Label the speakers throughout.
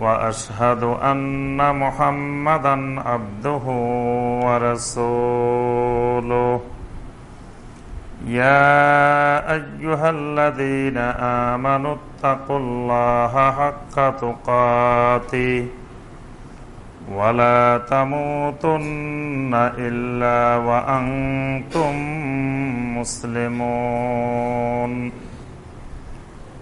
Speaker 1: وأشهد أن محمدا عبده ورسوله. يا أيها الذين آمنوا اتقوا الله حق تقاته ولا تموتن إلا وأنتم مسلمون.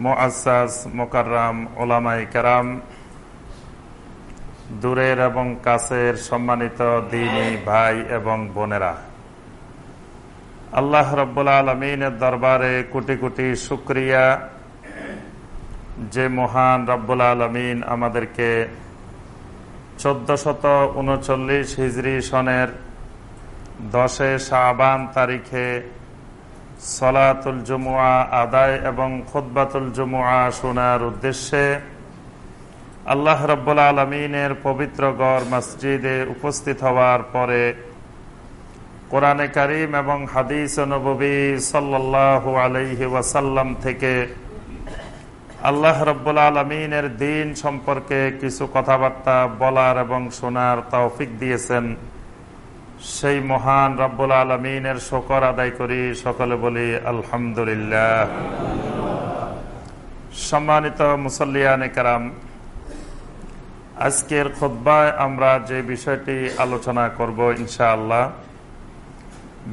Speaker 1: মুআসাস মোকাররাম ওলামাই কেরাম, দূরের এবং কাছের সম্মানিত দিনী ভাই এবং বোনেরা। আল্লাহ রব্বুল আলমিনের দরবারে কোটি কোটি শুক্রিয়া। যে মহান রব্বুল আলমিন আমাদেরকে চোদ্দশত উনচল্লিশ হিজড়ি সনের দশে শাহবান তারিখে সলাতুল জমুয়া আদায় এবং খুদ্বাতুল জমুয়া শোনার উদ্দেশ্যে আল্লাহ রব্বুল আলমিনের পবিত্র গড় মসজিদে উপস্থিত হওয়ার পরে কোরআনে করিম এবং হাদিস নবী সাল্লাহ আলহি ওয়াসাল্লাম থেকে আল্লাহ রব্বুল আলমিনের দিন সম্পর্কে কিছু কথাবার্তা বলার এবং শোনার তৌফিক দিয়েছেন। সেই মহান রব্বুল আলমিনের শকর আদায় করি, সকলে বলি আলহামদুলিল্লাহ। সম্মানিত মুসল্লিয়ান কারাম, আজকের খোদ্বায় আমরা যে বিষয়টি আলোচনা করব ইনশাআল্লাহ,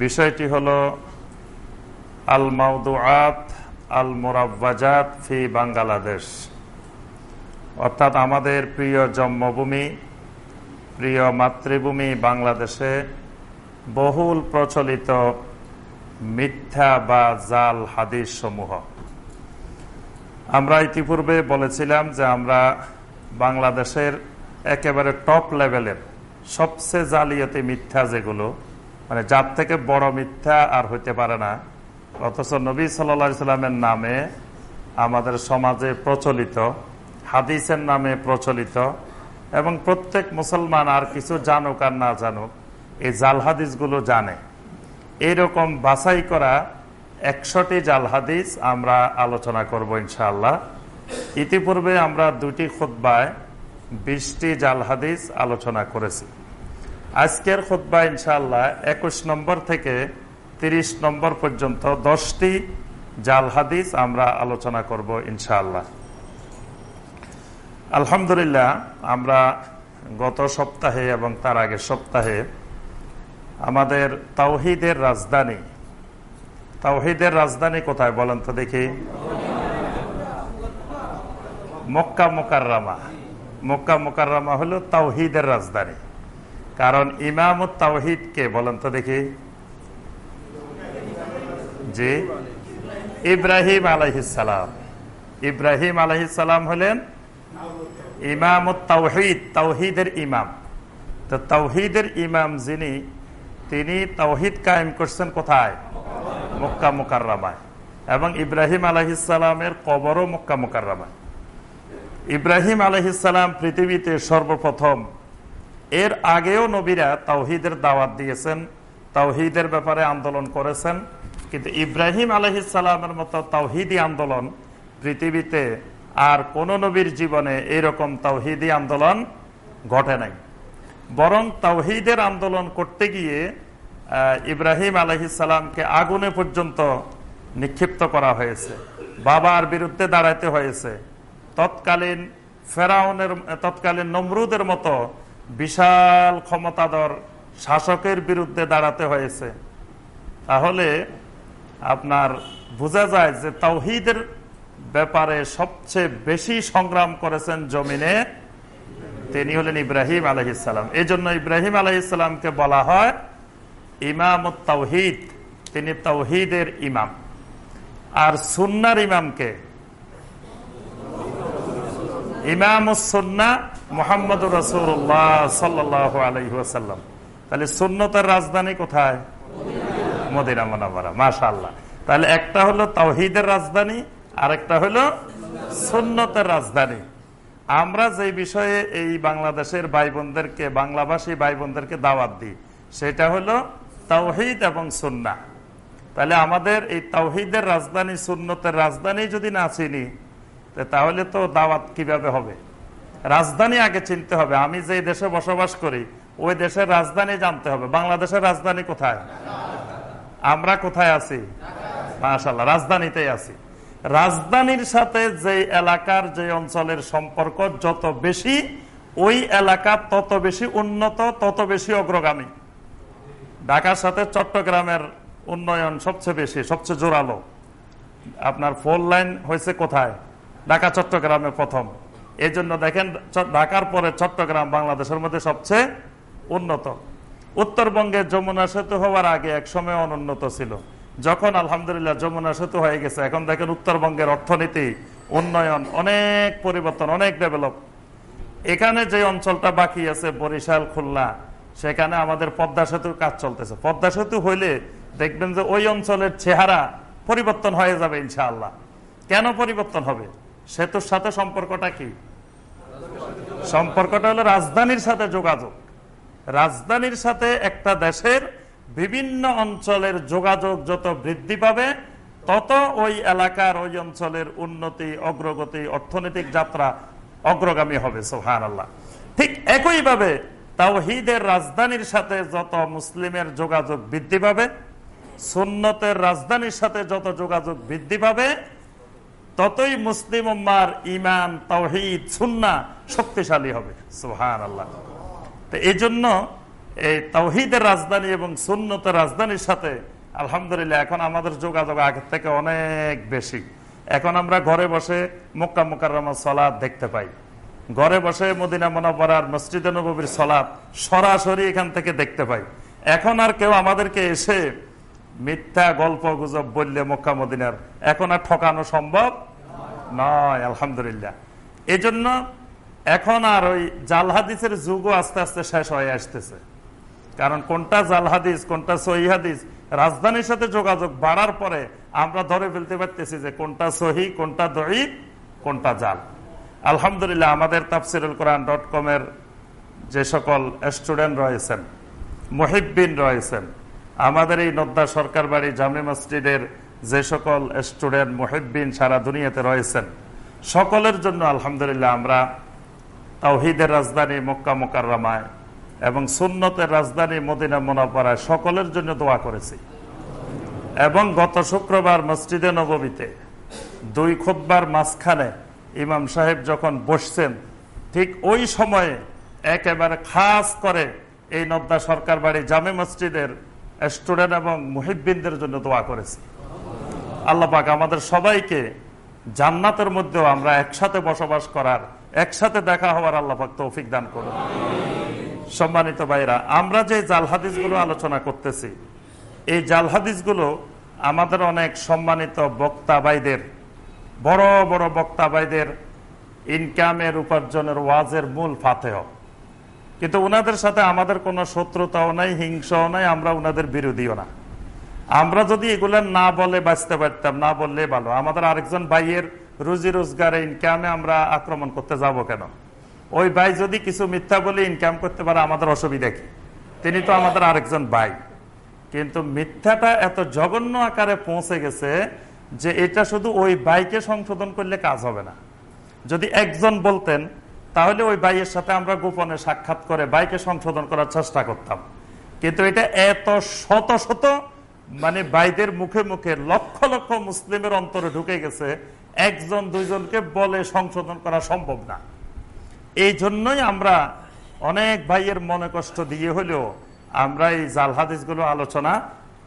Speaker 1: বিষয়টি হল আল মাউদুআত আল মোরাব্বাজাত ফি বাংলাদেশ। অর্থাৎ আমাদের প্রিয় জন্মভূমি প্রিয় মাতৃভূমি বাংলাদেশে বহুল প্রচলিত মিথ্যা বা জাল হাদিস সমূহ আমরা ইতিপূর্বে বলেছিলাম যে আমরা বাংলাদেশের একেবারে টপ লেভেলের সবচেয়ে জালিয়াতি মিথ্যা যেগুলো মানে যার থেকে বড় মিথ্যা আর হইতে পারে না, অথচ নবী সাল্লা সাল্লামের নামে আমাদের সমাজে প্রচলিত, হাদিসের নামে প্রচলিত এবং প্রত্যেক মুসলমান আর কিছু জানুক আর না জানুক, এই জাল হাদিসগুলো জানে। এইরকম বাছাই করা একশোটি জাল হাদিস আমরা আলোচনা করব ইনশাআল্লাহ। ইতিপূর্বে আমরা দুটি খুদ্বায় বিশটি জাল হাদিস আলোচনা করেছি। আজকের খুদ্া ইনশাআল্লাহ একুশ নম্বর থেকে ৩০ নম্বর পর্যন্ত দশটি জাল হাদিস আমরা আলোচনা করব ইনশাআল্লাহ। আলহামদুলিল্লাহ, আমরা গত সপ্তাহে এবং তার আগের সপ্তাহে আমাদের তাওহিদের রাজধানী তাওহিদের রাজধানী কোথায় বলেন তো দেখি? মক্কা মোকাররামা। মক্কা মোকাররামা হলো তাওহিদের রাজধানী। কারণ ইমাম তাওহিদ কে বলেন তো দেখি? জি। ইব্রাহিম আলহিসাম ইব্রাহিম আলহিসাম হলেন ইমাম তাওহিদ তাওহিদের ইমাম। তো তাওহিদের ইমাম যিনি, তিনি তাওহিদ কায়েম করছেন কোথায়? মক্কা মোকাররামায়। এবং ইব্রাহিম আলহিসামের কবরও মক্কা মোকাররামায়। ইব্রাহিম আলহিসাম পৃথিবীতে সর্বপ্রথম। এর আগেও নবীরা তাওহিদের দাওয়াত দিয়েছেন, তাওহিদের ব্যাপারে আন্দোলন করেছেন। কিন্তু ইব্রাহিম আলহিসামের মতো তাওহিদি আন্দোলন পৃথিবীতে আর কোন নবীর জীবনে এরকম তাওহিদি আন্দোলন ঘটে নাই। বরং তাওহিদের আন্দোলন করতে গিয়ে ইব্রাহিম আলহিসামকে আগুনে পর্যন্ত নিক্ষিপ্ত করা হয়েছে। বাবার বিরুদ্ধে দাঁড়াইতে হয়েছে। তৎকালীন ফেরাউনের, তৎকালীন নমরুদের মতো বিশাল ক্ষমতাধর শাসকের বিরুদ্ধে দাঁড়াতে হয়েছে। তাহলে আপনার বোঝা যায় যে তাওহিদের ব্যাপারে সবচেয়ে বেশি সংগ্রাম করেছেন জমিনে তিনি হলেন ইব্রাহিম আলহিসাম এই জন্য ইব্রাহিম আলহিসামকে বলা হয় ইমাম তাওহিদ। তিনি তাওহিদের ইমাম। আর সুন্নার ইমামকে ইমাম সুন্না মোহাম্মদ রসুল্লাহ সাল্লাহ আলহিহাসাল্লাম তাহলে সুন্নতের রাজধানী কোথায়? মদিনা মোনামারা মাশাল্লাহ তাহলে একটা হলো তাওহিদের রাজধানী আরেকটা হলো সুন্নতের রাজধানী। আমরা যে বিষয়ে এই বাংলাদেশের ভাই বোনদেরকে বাংলাভাষী ভাই বোনদেরকে দাওয়াত দিই, সেটা হলো তাওহিদ এবং সুন্না তাহলে আমাদের এই তাওহিদের রাজধানী, সুন্নতের রাজধানী যদি না চিনি তাহলে তো দাওয়াত কীভাবে হবে? রাজধানী আগে চিনতে হবে। আমি যে দেশে বসবাস করি, ওই দেশের রাজধানী জানতে হবে। বাংলাদেশের রাজধানী কোথায়? আমরা কোথায় আছি? মাশাল্লাহ রাজধানীতেই আছি। রাজধানীর সাথে যে এলাকার যে অঞ্চলের সম্পর্ক, যত বেশি ওই এলাকা, তত বেশি উন্নত, তত বেশি অগ্রগামী। ঢাকার সাথে চট্টগ্রামের উন্নয়ন সবচেয়ে বেশি, সবচেয়ে জোরালো। আপনার ফোর লাইন হয়েছে কোথায়? ঢাকা, চট্টগ্রামে প্রথম। এই জন্য দেখেন ঢাকার পরে চট্টগ্রাম বাংলাদেশের মধ্যে সবচেয়ে উন্নত। উত্তরবঙ্গে যমুনা সেতু হওয়ার আগে এক সময় অনুন্নত ছিল। যখন আলহামদুলিল্লাহ যমুনা সেতু হয়ে গেছে, এখন দেখেন উত্তরবঙ্গের অর্থনীতি, উন্নয়ন, অনেক পরিবর্তন, অনেক ডেভেলপ এখানে যে অঞ্চলটা বাকি আছে, বরিশাল, খুলনা, সেখানে আমাদের পদ্মা সেতুর কাজ চলতেছে। পদ্মা সেতু হইলে দেখবেন যে ওই অঞ্চলের চেহারা পরিবর্তন হয়ে যাবে ইনশাআল্লাহ। কেন পরিবর্তন হবে? সেতুর সাথে সম্পর্কটা কি? সম্পর্কটা হলো রাজধানীর সাথে যোগাযোগ। রাজধানীর সাথে একটা দেশের বিভিন্ন অঞ্চলের যোগাযোগ যত বৃদ্ধি পাবে, তত ওই এলাকার ওই অঞ্চলের উন্নতি, অগ্রগতি, অর্থনৈতিক যাত্রা অগ্রগামী হবে সোহান আল্লাহ ঠিক একইভাবে তাওহিদের রাজধানীর সাথে যত মুসলিমের যোগাযোগ বৃদ্ধি পাবে, সুন্নতের রাজধানীর সাথে যত যোগাযোগ বৃদ্ধি পাবে, ততই মুসলিম উম্মার ইমান তাওহিদ সুন্না শক্তিশালী হবে সোহান আল্লাহ তো এই জন্য এই তাওহিদের রাজধানী এবং সুন্নতের রাজধানীর সাথে, আলহামদুলিল্লাহ, এখন আমাদের যোগাযোগ আগের থেকে অনেক বেশি। এখন আমরা ঘরে বসে মক্কা মোকার সলাদ দেখতে পাই। ঘরে বসে মদিনা মনোবরার মসজিদ নবীর সলাদ সরাসরি এখান থেকে দেখতে পাই। এখন আর কেউ আমাদেরকে এসে মিথ্যা গল্প গুজব বললে মক্কা মদিনার, এখন আর ঠকানো সম্ভব নয়, আলহামদুলিল্লাহ। এই জন্য এখন আর ওই জাল হাদিসের যুগও আস্তে আস্তে শেষ হয়ে আসতেছে। কারণ কোনটা জাল হাদিস, কোনটা সহি হাদিস, রাজধানীর সাথে যোগাযোগ বাড়ার পরে আমরা ধরে ফেলতে পারতেছি যে কোনটা সহি, কোনটা দই কোনটা জাল। আলহামদুলিল্লাহ আমাদের তাফসিরুল কোরআন ডট কমের যে সকল স্টুডেন্ট রয়েছেন মহিবিন রয়েছেন, আমাদের এই নদ্দা সরকার বাড়ি জামে মসজিদের যে সকল স্টুডেন্ট মহিবিন সারা দুনিয়াতে রয়েছেন, সকলের জন্য আলহামদুলিল্লাহ আমরা তাওহিদের রাজধানী মক্কা মোকাররামায় এবং সুন্নতের রাজধানী মদিনা মোনাপাড়ায় সকলের জন্য দোয়া করেছি। এবং গত শুক্রবার মসজিদে নবমীতে দুই খুদ্বার মাঝখানে ইমাম সাহেব যখন বসছেন, ঠিক ওই সময়ে একেবারে খাস করে এই নদ্দা সরকার বাড়ি জামে মসজিদের স্টুডেন্ট এবং মুহিবিনদের জন্য দোয়া করেছি। আল্লাহ পাক আমাদের সবাইকে জান্নাতের মধ্যেও আমরা একসাথে বসবাস করার, একসাথে দেখা হওয়ার আল্লাহ পাক তৌফিক দান করুন। সম্মানিত ভাইরা আমরা যে জাল হাদিসগুলো আলোচনা করতেছি, এই জাল হাদিসগুলো আমাদের অনেক সম্মানিত বক্তা ভাইদের, বড় বড় বক্তা ভাইদের ইনকামের উপার্জনের ওয়াজের মূল ফাতেহ। কিন্তু ওনাদের সাথে আমাদের কোনো শত্রুতাও নাই, হিংসাও নাই, আমরা ওনাদের বিরোধীও না। আমরা যদি এগুলো না বলে বাঁচতে পারতাম, না বললে ভালো। আমাদের আরেকজন ভাইয়ের রুজি রোজগারে ইনকামে আমরা আক্রমণ করতে যাব কেন? ওই ভাই যদি কিছু মিথ্যা বলে ইনকাম করতে পারে, আমাদের অসুবিধা কি? তিনি তো আমাদের আরেকজন ভাই। কিন্তু মিথ্যাটা এত জঘন্য আকারে পৌঁছে গেছে যে এটা শুধু ওই বাইকে সংশোধন করলে কাজ হবে না। যদি একজন বলতেন, তাহলে ওই বাইয়ের সাথে আমরা গোপনে সাক্ষাৎ করে বাইকে সংশোধন করার চেষ্টা করতাম। কিন্তু এটা এত শত শত মানে বাইদের মুখে মুখে লক্ষ লক্ষ মুসলিমের অন্তরে ঢুকে গেছে, একজন দুইজনকে বলে সংশোধন করা সম্ভব না। এই জন্যই আমরা অনেক ভাইয়ের মনে কষ্ট দিয়ে হলেও আমরা এই জাল হাদিসগুলো আলোচনা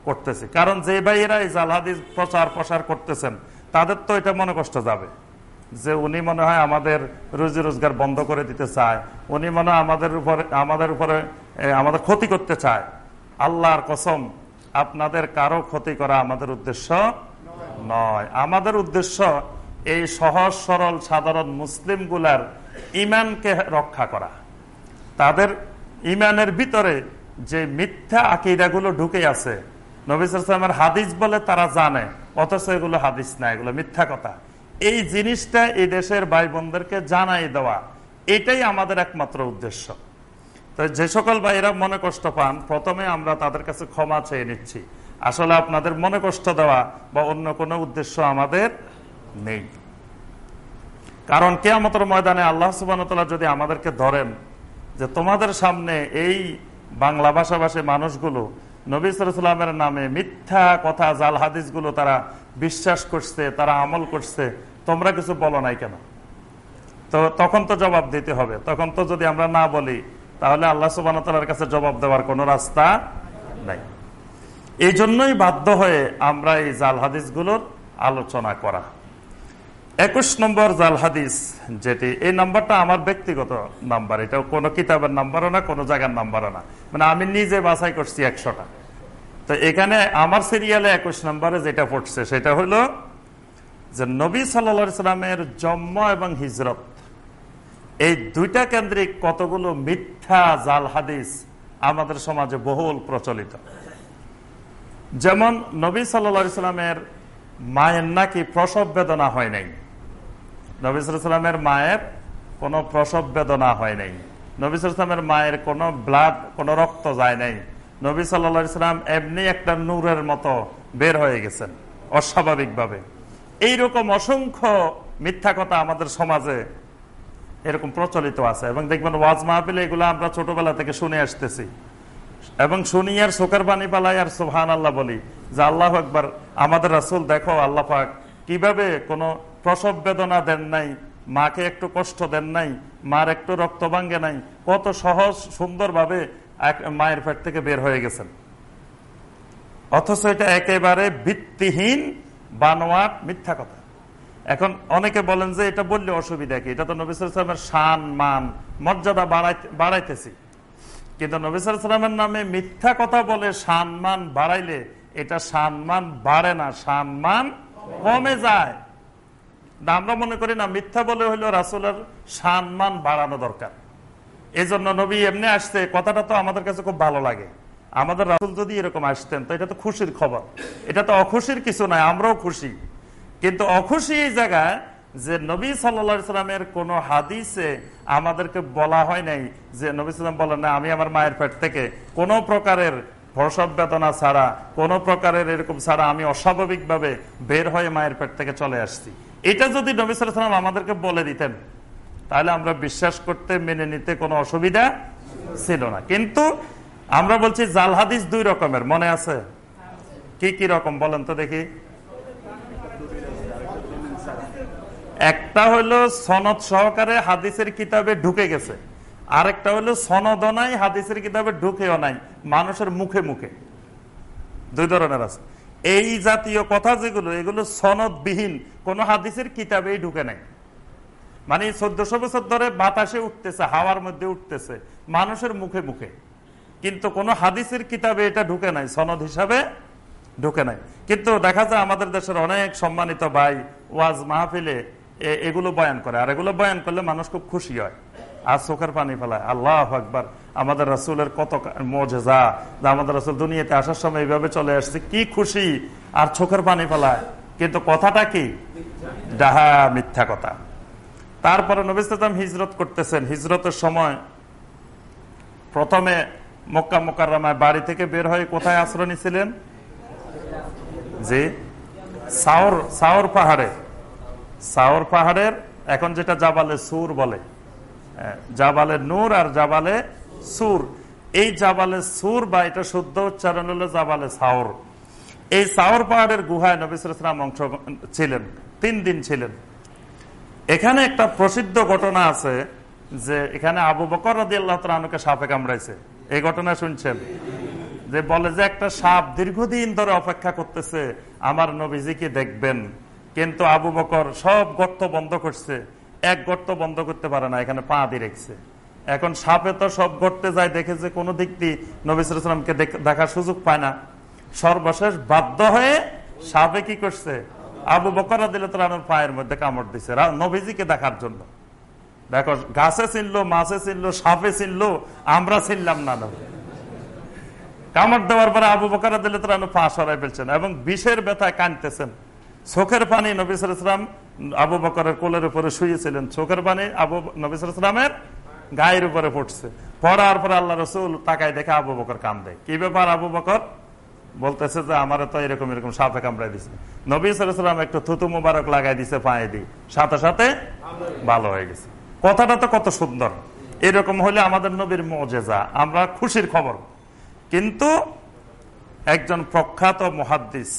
Speaker 1: করতেছি। কারণ যে ভাইয়েরা এই জাল হাদিস প্রচার প্রসার করতেছেন, তাদের তো এটা মনে কষ্ট যাবে। যে উনি মনে হয় আমাদের রুজি রোজগার বন্ধ করে দিতে চায়, উনি মনে হয় আমাদের উপরে আমাদের উপরে আমাদের ক্ষতি করতে চায়। আল্লাহর কসম, আপনাদের কারও ক্ষতি করা আমাদের উদ্দেশ্য নয়। আমাদের উদ্দেশ্য এই সহজ সরল সাধারণ মুসলিমগুলার ইমানকে রক্ষা করা। তাদের ইমানের ভিতরে যে মিথ্যা আকিদাগুলো ঢুকে আছে নবিসের হাদিস বলে তারা জানে, অথচ এগুলো হাদিস না, এগুলো মিথ্যা কথা। এই জিনিসটা এই দেশের ভাই বোনদেরকে জানাই দেওয়া, এটাই আমাদের একমাত্র উদ্দেশ্য। তো যে সকল ভাইরা মনে কষ্ট পান, প্রথমে আমরা তাদের কাছে ক্ষমা চেয়ে নিচ্ছি। আসলে আপনাদের মনে কষ্ট দেওয়া বা অন্য কোনো উদ্দেশ্য আমাদের নেই। কারণ কেয়ামতের ময়দানে আল্লাহ সুবান যদি আমাদেরকে ধরেন যে তোমাদের সামনে এই বাংলা ভাষাভাষী মানুষগুলো নবী সালামের নামে মিথ্যা কথা, জাল হাদিসগুলো তারা বিশ্বাস করছে, তারা আমল করছে, তোমরা কিছু বলো নাই কেন? তো তখন তো জবাব দিতে হবে। তখন তো যদি আমরা না বলি, তাহলে আল্লাহ সুবাহতালার কাছে জবাব দেওয়ার কোনো রাস্তা নাই। এই জন্যই বাধ্য হয়ে আমরা এই জাল হাদিসগুলোর আলোচনা করা। একুশ নম্বর জাল হাদিস, যেটি এই নাম্বারটা আমার ব্যক্তিগত নাম্বার। এটা কোনো কিতাবের নাম্বারও না, কোনো জায়গার নাম্বারও না। মানে আমি নিজে বাছাই করছি একশোটা। তো এখানে আমার সিরিয়ালে একুশ নম্বরে যেটা পড়ছে, সেটা হলো যে নবী সাল্লা সাল্লামের জন্ম এবং হিজরত। এই দুইটা কেন্দ্রিক কতগুলো মিথ্যা জাল হাদিস আমাদের সমাজে বহুল প্রচলিত। যেমন নবী সাল্লা সাল্লামের মায়ের নাকি প্রসব বেদনা হয় নাই। নবী সাল্লামের মায়ের কোনো প্রসব বেদনা হয় নাই। নবী সাল্লামের মায়ের কোনো ব্লাড কোনো রক্ত যায় নাই। নবী সাল্লা সাল্লাম এমনি একটা নূরের মতো বের হয়ে গেছেন, অস্বাভাবিকভাবে। এইরকম অসংখ্য মিথ্যা কথা আমাদের সমাজে এরকম প্রচলিত আছে এবং দেখবেন ওয়াজ মাহফিলে এগুলো আমরা ছোটবেলা থেকে শুনে আসতেছি। এবং শুনি আর শোকের বাণী পালাই আর সোহান আল্লাহ বলি যে আল্লাহ একবার আমাদের রাসুল দেখো আল্লাহ পাক কীভাবে কোনো প্রসব বেদনা দেন নাই, মাকে একটু কষ্ট দেন নাই, মার একটু রক্ত ভাঙ্গে নাই, কত সহজ সুন্দরভাবে মায়ের পেট থেকে বের হয়ে গেছেন। অথচ এটা একেবারে ভিত্তিহীন বানোয়াট মিথ্যা কথা। এখন অনেকে বলেন যে এটা বললে অসুবিধা কি? এটা তো নবিসের সান মান, মর্যাদা বাড়াইতেছি। কিন্তু নবিসামের নামে মিথ্যা কথা বলে সম্মান বাড়াইলে এটা সম্মান বাড়ে না সম্মান কমে যায়। আমরা মনে করি না, মিথ্যা বলে হইল রাসুলের সম্মান বাড়ানো দরকার। এই জন্য নবী এমনি আসতে কথাটা তো আমাদের কাছে খুব ভালো লাগে। আমাদের রাসুল যদি এরকম আসতেন, তো এটা তো খুশির খবর। এটা তো অখুশির কিছু নয়, আমরাও খুশি। কিন্তু অখুশি এই জায়গায় যে নবী সাল্লামের কোন হাদিসে আমাদেরকে বলা হয় নাই যে নবী সাল্লাম বলেন, না, আমি আমার মায়ের পেট থেকে কোনো প্রকারের প্রসব বেদনা ছাড়া, কোনো প্রকারের এরকম ছাড়া আমি অস্বাভাবিকভাবে বের হয়ে মায়ের পেট থেকে চলে আসছি। এটা যদি নবী সাল্লাম আমাদেরকে বলে দিতেন, তাহলে আমরা বিশ্বাস করতে, মেনে নিতে কোনো অসুবিধা ছিল না। কিন্তু আমরা বলছি জাল হাদিস দুই রকমের, মনে আছে? কি কি রকম? বলেন তো দেখি। একটা হলো সনদ সহকারে হাদিসের কিতাবে ঢুকে গেছে, আরেকটা হলো সনদ নাই, হাদিসের কিতাবে ঢুকেও নাই, মানুষের মুখে মুখে। দুই ধরনের আছে। এই জাতীয় কথা যেগুলো, এগুলো সনদবিহীন, কোন হাদিসের কিতাবেই ঢুকে নাই। মানে চোদ্দশো বছর ধরে বাতাসে উঠতেছে, হাওয়ার মধ্যে উঠতেছে, মানুষের মুখে মুখে। কিন্তু কোন হাদিসের কিতাবে এটা ঢুকে নাই, সনদ হিসাবে ঢুকে নাই। কিন্তু দেখা যায় আমাদের দেশের অনেক সম্মানিত ভাই ওয়াজ মাহফিলে এগুলো বয়ান করে, আর এগুলো বয়ান করলে মানুষ খুব খুশি হয়। আর চোখের পানি ফেলায়, আল্লাহ আকবর। আমাদের রাসুলের কত মজেজা আমাদের রাসুল দুনিয়াতে আসার সময় এইভাবে চলে আসছে, কি খুশি, আর চোখের পানি ফেলায়। কিন্তু কথাটা কি? ডাহা, মিথ্যা কথা। তারপরে নবিসাম হিজরত করতেছেন। হিজরতের সময় প্রথমে মক্কা মোকার বাড়ি থেকে বের হয়ে কোথায় আশ্রয় নিছিলেন? যে সাওর সাওর পাহাড়ে। সাওর পাহাড়ের, এখন যেটা জাবালে সুর বলে। জাবালে নূর আর জাবালে সুর। এই জাবালে সুর বা এটা শুদ্ধ উচ্চারণ হলো জাবালে সাওর এই সাওর পাহাড়ের গুহায় নবিসাম অংশ ছিলেন, তিন দিন ছিলেন। এখানে একটা প্রসিদ্ধ ঘটনা আছে যে এখানে আবু বকর রাদি আল্লাহ সাপে কামড়াইছে। এই ঘটনা শুনছেন? যে বলে যে একটা সাপ দীর্ঘদিন ধরে অপেক্ষা করতেছে, আমার নবীজিকে দেখবেন? কিন্তু আবু বকর সব গর্ত বন্ধ করছে, এক গর্ত বন্ধ করতে পারে না, এখানে পা দিয়ে রেখছে। এখন সাপে তো সব ঘটতে যায়, দেখে যে কোনো দিক দিয়ে নবিসামকে দেখার সুযোগ পায় না। সর্বশেষ বাধ্য হয়ে সাপে কি করছে? আবু বকর দিলে পায়ের মধ্যে কামড় দিছে নবীজিকে দেখার জন্য। দেখো, গাছে চিনলো মাছে চিনলো সাপে চিনলো আমরা চিনলাম না কামড় দেওয়ার পরে আবু বকর দিলে পা সরাই ফেলছেন এবং বিষের ব্যথায় কানতেছেন চোখের পানি নবিসাম আবু বকরের কোলের উপরে শুয়েছিলেন। চোখের পানি আবু নবিসামের গায়ের উপরে পড়ছে পড়ার পরে আল্লাহ রসুল তাকায় দেখে আবু বকর কান্দে কি ব্যাপার আবু বকর? বলতেছে যে আমার তো এরকম এরকম সাপে কামড়াই দিছে। নবী সালাম একটু থুতু মুবারক লাগাই দিছে পায়ে দি সাথে সাথে ভালো হয়ে গেছে। কথাটা তো কত সুন্দর। এরকম হলে আমাদের নবীর মজেজা, আমরা খুশির খবর। কিন্তু একজন প্রখ্যাত মহাদ্দিস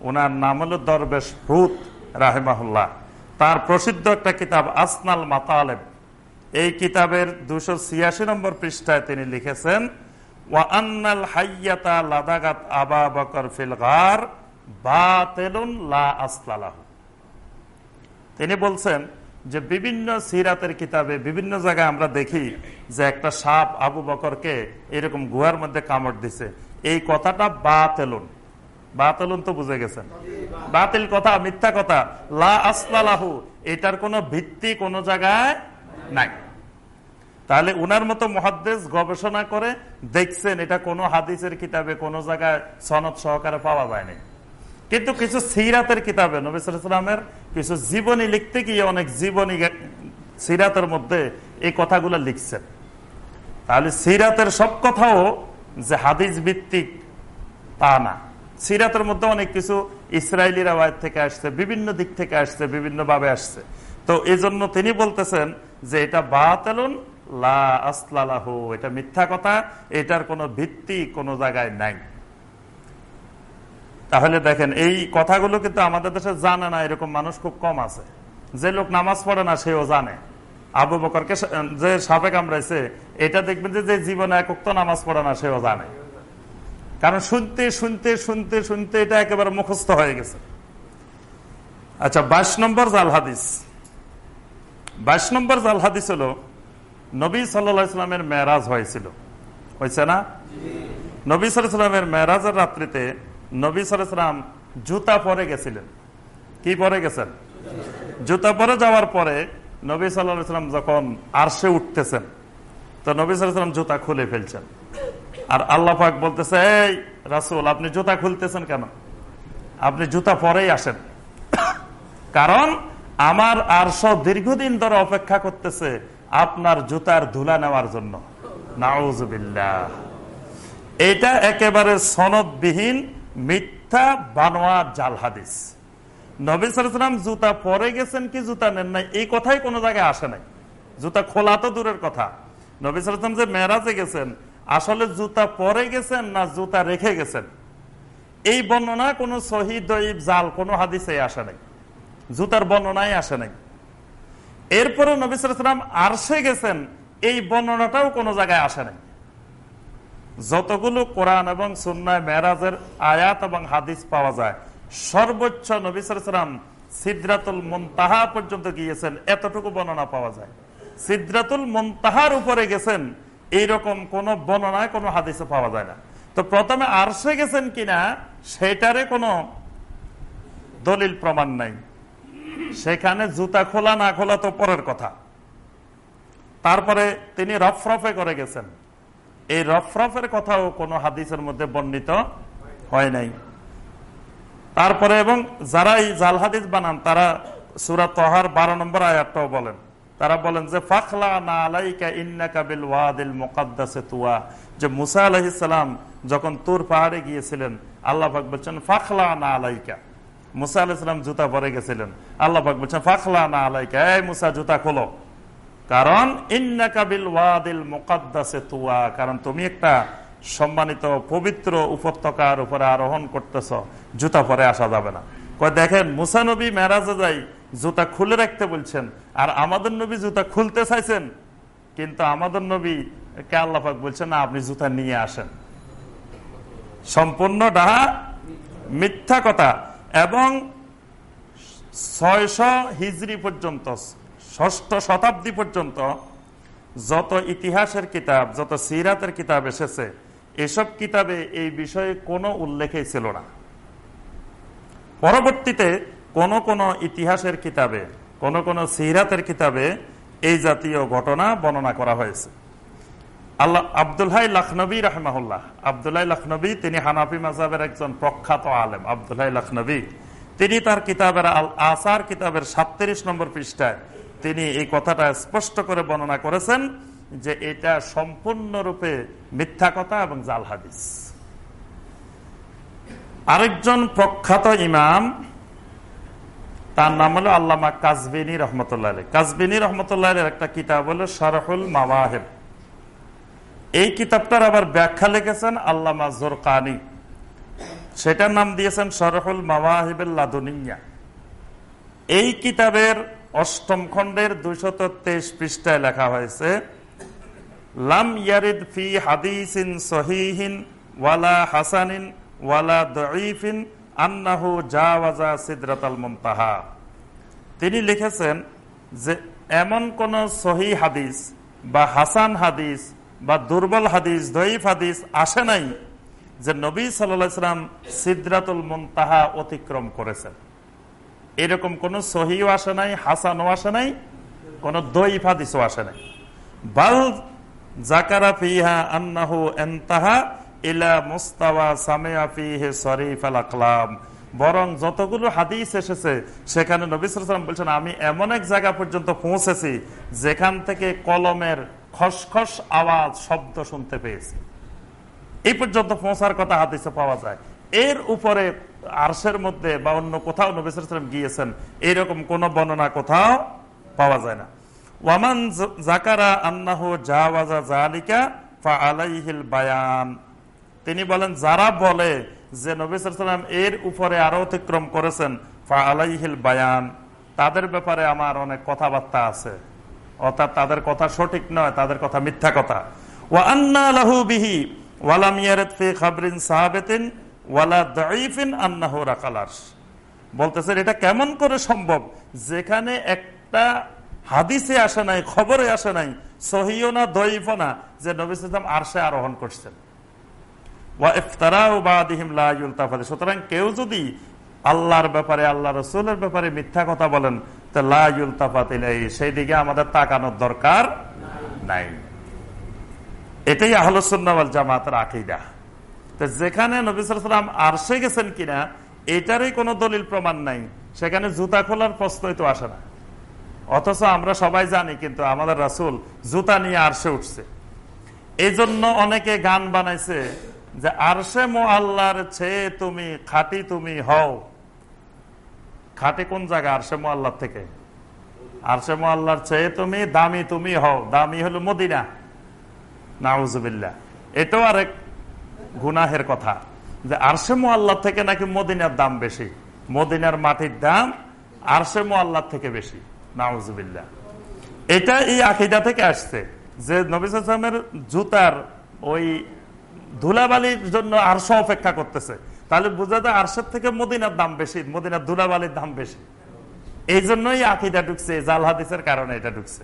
Speaker 1: ওনার নাম হলো দরবেশ হুত রাহেমাহুল্লাহ। তার প্রসিদ্ধ একটা কিতাব আসনাল মাতালেব। এই কিতাবের দুশো ছিয়াশি নম্বর পৃষ্ঠায় তিনি লিখেছেন তিনি বলছেন যে বিভিন্ন সিরাতের কিতাবে বিভিন্ন জায়গায় আমরা দেখি যে একটা সাপ আবু বকরকে এরকম গুহার মধ্যে কামড় দিছে। এই কথাটা বাতেলুন। বাতেলুন তো বুঝে গেছেন। বাতিল কথা, মিথ্যা কথা। লা আসলালাহু এটার কোনো ভিত্তি কোনো জায়গায় নাই। তাহলে উনার মতো মহাদ্দেশ গবেষণা করে দেখছেন এটা কোনো হাদিসের কিতাবে, কোনো জায়গায় সনদ সহকারে পাওয়া যায়নি। কিন্তু কিছু সিরাতের কিতাবে নবিসামের কিছু জীবনী লিখতে গিয়ে অনেক জীবনী সিরাতের মধ্যে এই কথাগুলো লিখছেন। তাহলে সিরাতের সব কথাও যে হাদিস ভিত্তিক তা না। সিরাতের মধ্যে অনেক কিছু ইসরায়েলি রাওয়ায় থেকে আসছে, বিভিন্ন দিক থেকে আসছে বিভিন্ন ভাবে আসছে। তো এই জন্য তিনি বলতেছেন যে এটা বাতেলুন, লা আসলালাহু, এটা মিথ্যা কথা, এটার কোনো ভিত্তি কোনো জায়গায় নাই। তাহলে দেখেন, এই কথাগুলো কিন্তু আমাদের দেশে জানে না, এরকম মানুষ খুব কম আছে। যে লোক নামাজ পড়ে না, সেও জানে। আবু বকরকে যে সাপে কামড়াইছে এটা দেখবেন যে জীবনে একক নামাজ পড়ে না, সেও জানে। কারণ শুনতে শুনতে শুনতে শুনতে এটা একেবারে মুখস্থ হয়ে গেছে। আচ্ছা বাইশ নম্বর জাল হাদিস। বাইশ নম্বর জাল হাদিস হলো, নবী সাল্লা ইসলামের মেয়ারাজ হয়েছিল। হয়েছে না? নবী সালামের মেরাজের রাত্রিতে নবী সালাম জুতা পরে গেছিলেন। কি পরে গেছেন? জুতা পরে যাওয়ার পরে নবী সাল্লাম যখন আরশে উঠতেছেন, তো নবী সাল্লাম জুতা খুলে ফেলছেন। আর আল্লাহ বলতেছে, এই রাসুল, আপনি জুতা খুলতেছেন কেন? আপনি জুতা পরেই আসেন। কারণ আমার আরশ দীর্ঘদিন ধরে অপেক্ষা করতেছে আপনার জুতার ধুলা নেওয়ার জন্য। এটা একেবারে সনদবিহীন মিথ্যা বানোয়ার জাল হাদিস। নবী সালাম জুতা পরে গেছেন কি জুতা নেন নাই? এই কথাই কোনো জায়গায় আসে নাই। জুতা খোলা তো দূরের কথা। নবী সালাম যে মেরাজে গেছেন, আসলে জুতা পরে গেছেন না জুতা রেখে গেছেন? এই বর্ণনা কোনো শহীদ জাল কোনো হাদিসে আসে নাই। জুতার বর্ণনায় আসে নাই। এরপরে নবী সালাম আরশে গেছেন, এই বর্ণনাটাও কোনো জায়গায় আসে নাই। যতগুলো কোরআন এবং সুন্নায় মেরাজের আয়াত এবং হাদিস পাওয়া যায়, সর্বোচ্চ নবী সালাম সিদ্রাতুল মন্তাহা পর্যন্ত গিয়েছেন, এতটুকু বর্ণনা পাওয়া যায়। সিদ্রাতুল মন্তাহার উপরে গেছেন, এইরকম কোন বর্ণনায় কোনো হাদিসে পাওয়া যায় না। তো প্রথমে আরশে গেছেন কিনা, সেটারে কোনো দলিল প্রমাণ নাই। সেখানে জুতা খোলা না খোলা তো পরের কথা। তারপরে তিনি রফরফে করে গেছেন। এই রফরফের কথাও কোনো হাদিসের মধ্যে বর্ণিত হয় নাই। তারপরে এবং যারা এই জাল হাদিস বানান, তারা সুরা তহার বারো নম্বর আয়াতটাও বলেন। তারা বলেন যে, ফাখলা যখন তুর পাহাড়ে গিয়েছিলেন, আল্লাহ বলছেন, ফাখলা না আলাইকা। মুসা আলাইহিসসালাম জুতা পরে গেছিলেন। আল্লাহ পাক বলছেন ফাখলা না আলাইকা, এই মুসা, জুতা খোলো। কারণ, ইন্নাকা বিল ওয়াদিল তুয়া, কারণ তুমি একটা সম্মানিত, পবিত্র উপত্যকার উপরে আরোহণ করতেছ, জুতা পরে আসা যাবে না। কয়, দেখেন মুসানবী মেরাজে যাই, জুতা খুলে রাখতে বলছেন, আর আমাদের নবী জুতা খুলতে চাইছেন, কিন্তু আমাদের নবী কে আল্লাপাক বলছেন, না, আপনি জুতা নিয়ে আসেন। সম্পূর্ণ ডাহা মিথ্যা কথা। এবং ছয়শো হিজড়ি পর্যন্ত, ষষ্ঠ শতাব্দী পর্যন্ত যত ইতিহাসের কিতাব, যত সিরাতের কিতাব এসেছে, এসব কিতাবে এই বিষয়ে কোনো উল্লেখই ছিল না। পরবর্তীতে কোন কোন ইতিহাসের কিতাবে, কোন কোন সিরাতের কিতাবে এই জাতীয় ঘটনা বর্ণনা করা হয়েছে। আল্লাহ আবদুল্লাহ লখনবী রহমাহুল্লাহ। আবদুল্লাহ লখনবী, তিনি হানাফি মাজাবের একজন প্রখ্যাত আলেম। আবদুল্লাহ লখনবী, তিনি তার কিতাবের আল আসার কিতাবের সাতত্রিশ নম্বর পৃষ্ঠায় তিনি এই কথাটা স্পষ্ট করে বর্ণনা করেছেন যে এটা সম্পূর্ণরূপে মিথ্যা কথা এবং জাল হাদিস। আরেকজন প্রখ্যাত ইমাম, তার নাম হলো আল্লামা কাজবিনী রহমতুল্লাহ কাজবিনী রহমতুল্লাহ একটা কিতাব হলো শারহুল মাওয়াহেব। এই কিতাবটার আবার ব্যাখ্যা লিখেছেন আল্লামা জোরকানি। সেটার নাম দিয়েছেন শরহুল মাওয়াহিবুল লাদুনিয়া। এই কিতাবের অষ্টম খণ্ডের দুইশত তেইশ পৃষ্ঠায় লেখা হয়েছে, লাম ইয়ারিদ ফি হাদিসিন সহিহিন ওয়ালা হাসানিন ওয়ালা দঈফিন আন্নাহু জাওয়াজা সিদরাতাল মুনতাহা। তিনি লিখেছেন যে, এমন কোন সহি হাদিস বা হাসান হাদিস বা দুর্বল হাদিস দঈফ হাদিস আসে নাই যে নবী সাল্লাম সিদ্রাতুল মুনতাহা অতিক্রম করেছেন। এরকম কোন সহিও আসে নাই, হাসানও আসে নাই, কোন দঈফ হাদিসও আসে নাই। বাল জাকারা ফিহা আন্নাহু এন্তাহা ইলা মুস্তাওয়া সামিয়া ফিহে শরীফ আল আকলাম বরং যতগুলো হাদিস এসেছে, সেখানে নবিসাম বলছেন, আমি এমন এক জায়গা পর্যন্ত পৌঁছেছি, যেখান থেকে কলমের খসখস আওয়াজ শব্দ শুনতে পেয়েছি। এই পর্যন্ত পৌঁছার কথা হাদিসে পাওয়া যায়। এর উপরে আরশের মধ্যে বা অন্য কোথাও নবিসাম গিয়েছেন এইরকম কোন বর্ণনা কোথাও পাওয়া যায় না। ওয়ামান জাকারা আন্নাহ জাওয়াজা জালিকা আলাইহিল বায়ান। তিনি বলেন, যারা বলে যে নবিসাম এর উপরে আরও অতিক্রম করেছেন ফা আলাইহিল বায়ান, তাদের ব্যাপারে আমার অনেক কথাবার্তা আছে। অর্থাৎ তাদের কথা সঠিক নয়, তাদের কথা মিথ্যা কথা। হাদিসে আসে নাই, খবরে আসে নাই যে আরোহণ করছেন। সুতরাং কেউ যদি আল্লাহর ব্যাপারে, আল্লাহ রসুলের ব্যাপারে মিথ্যা কথা বলেন তো সেই দিকে আমাদের তাকানোর দরকার নাই। এটাই আহলসুন্নাওয়াল জামাতের আকিদা। তো যেখানে নবিসাম আরশে গেছেন কিনা, এটারই কোনো দলিল প্রমাণ নাই। সেখানে জুতা খোলার প্রশ্নই তো আসে না। অথচ আমরা সবাই জানি কিন্তু আমাদের রাসুল জুতা নিয়ে আরশে উঠছে। এই জন্য অনেকে গান বানাইছে যে, আরশে মো আল্লাহর ছেয়ে তুমি খাটি তুমি হও। খাটি কোন জায়গা আরশে মো আল্লাহ থেকে। আরশে মো আল্লাহর চেয়ে তুমি দামি, তুমি হও। দামি হলো মদিনা। নাউজুবিল্লা এটাও আরেক গুনাহের কথা যে আরশে মো আল্লাহ থেকে নাকি মদিনার দাম বেশি। মদিনার মাটির দাম আরশে মো আল্লাহ থেকে বেশি। নাউজুবিল্লা এটা এই আকিদা থেকে আসছে যে নবিসের জুতার ওই ধুলাবালির জন্য আরশ অপেক্ষা করতেছে। তাহলে বোঝা যায় আরশের থেকে মদিনার দাম বেশি, মদিনার ধুলাবালির দাম বেশি। এই জন্যই আকিদা ঢুকছে, জাল হাদিসের কারণে এটা ঢুকছে।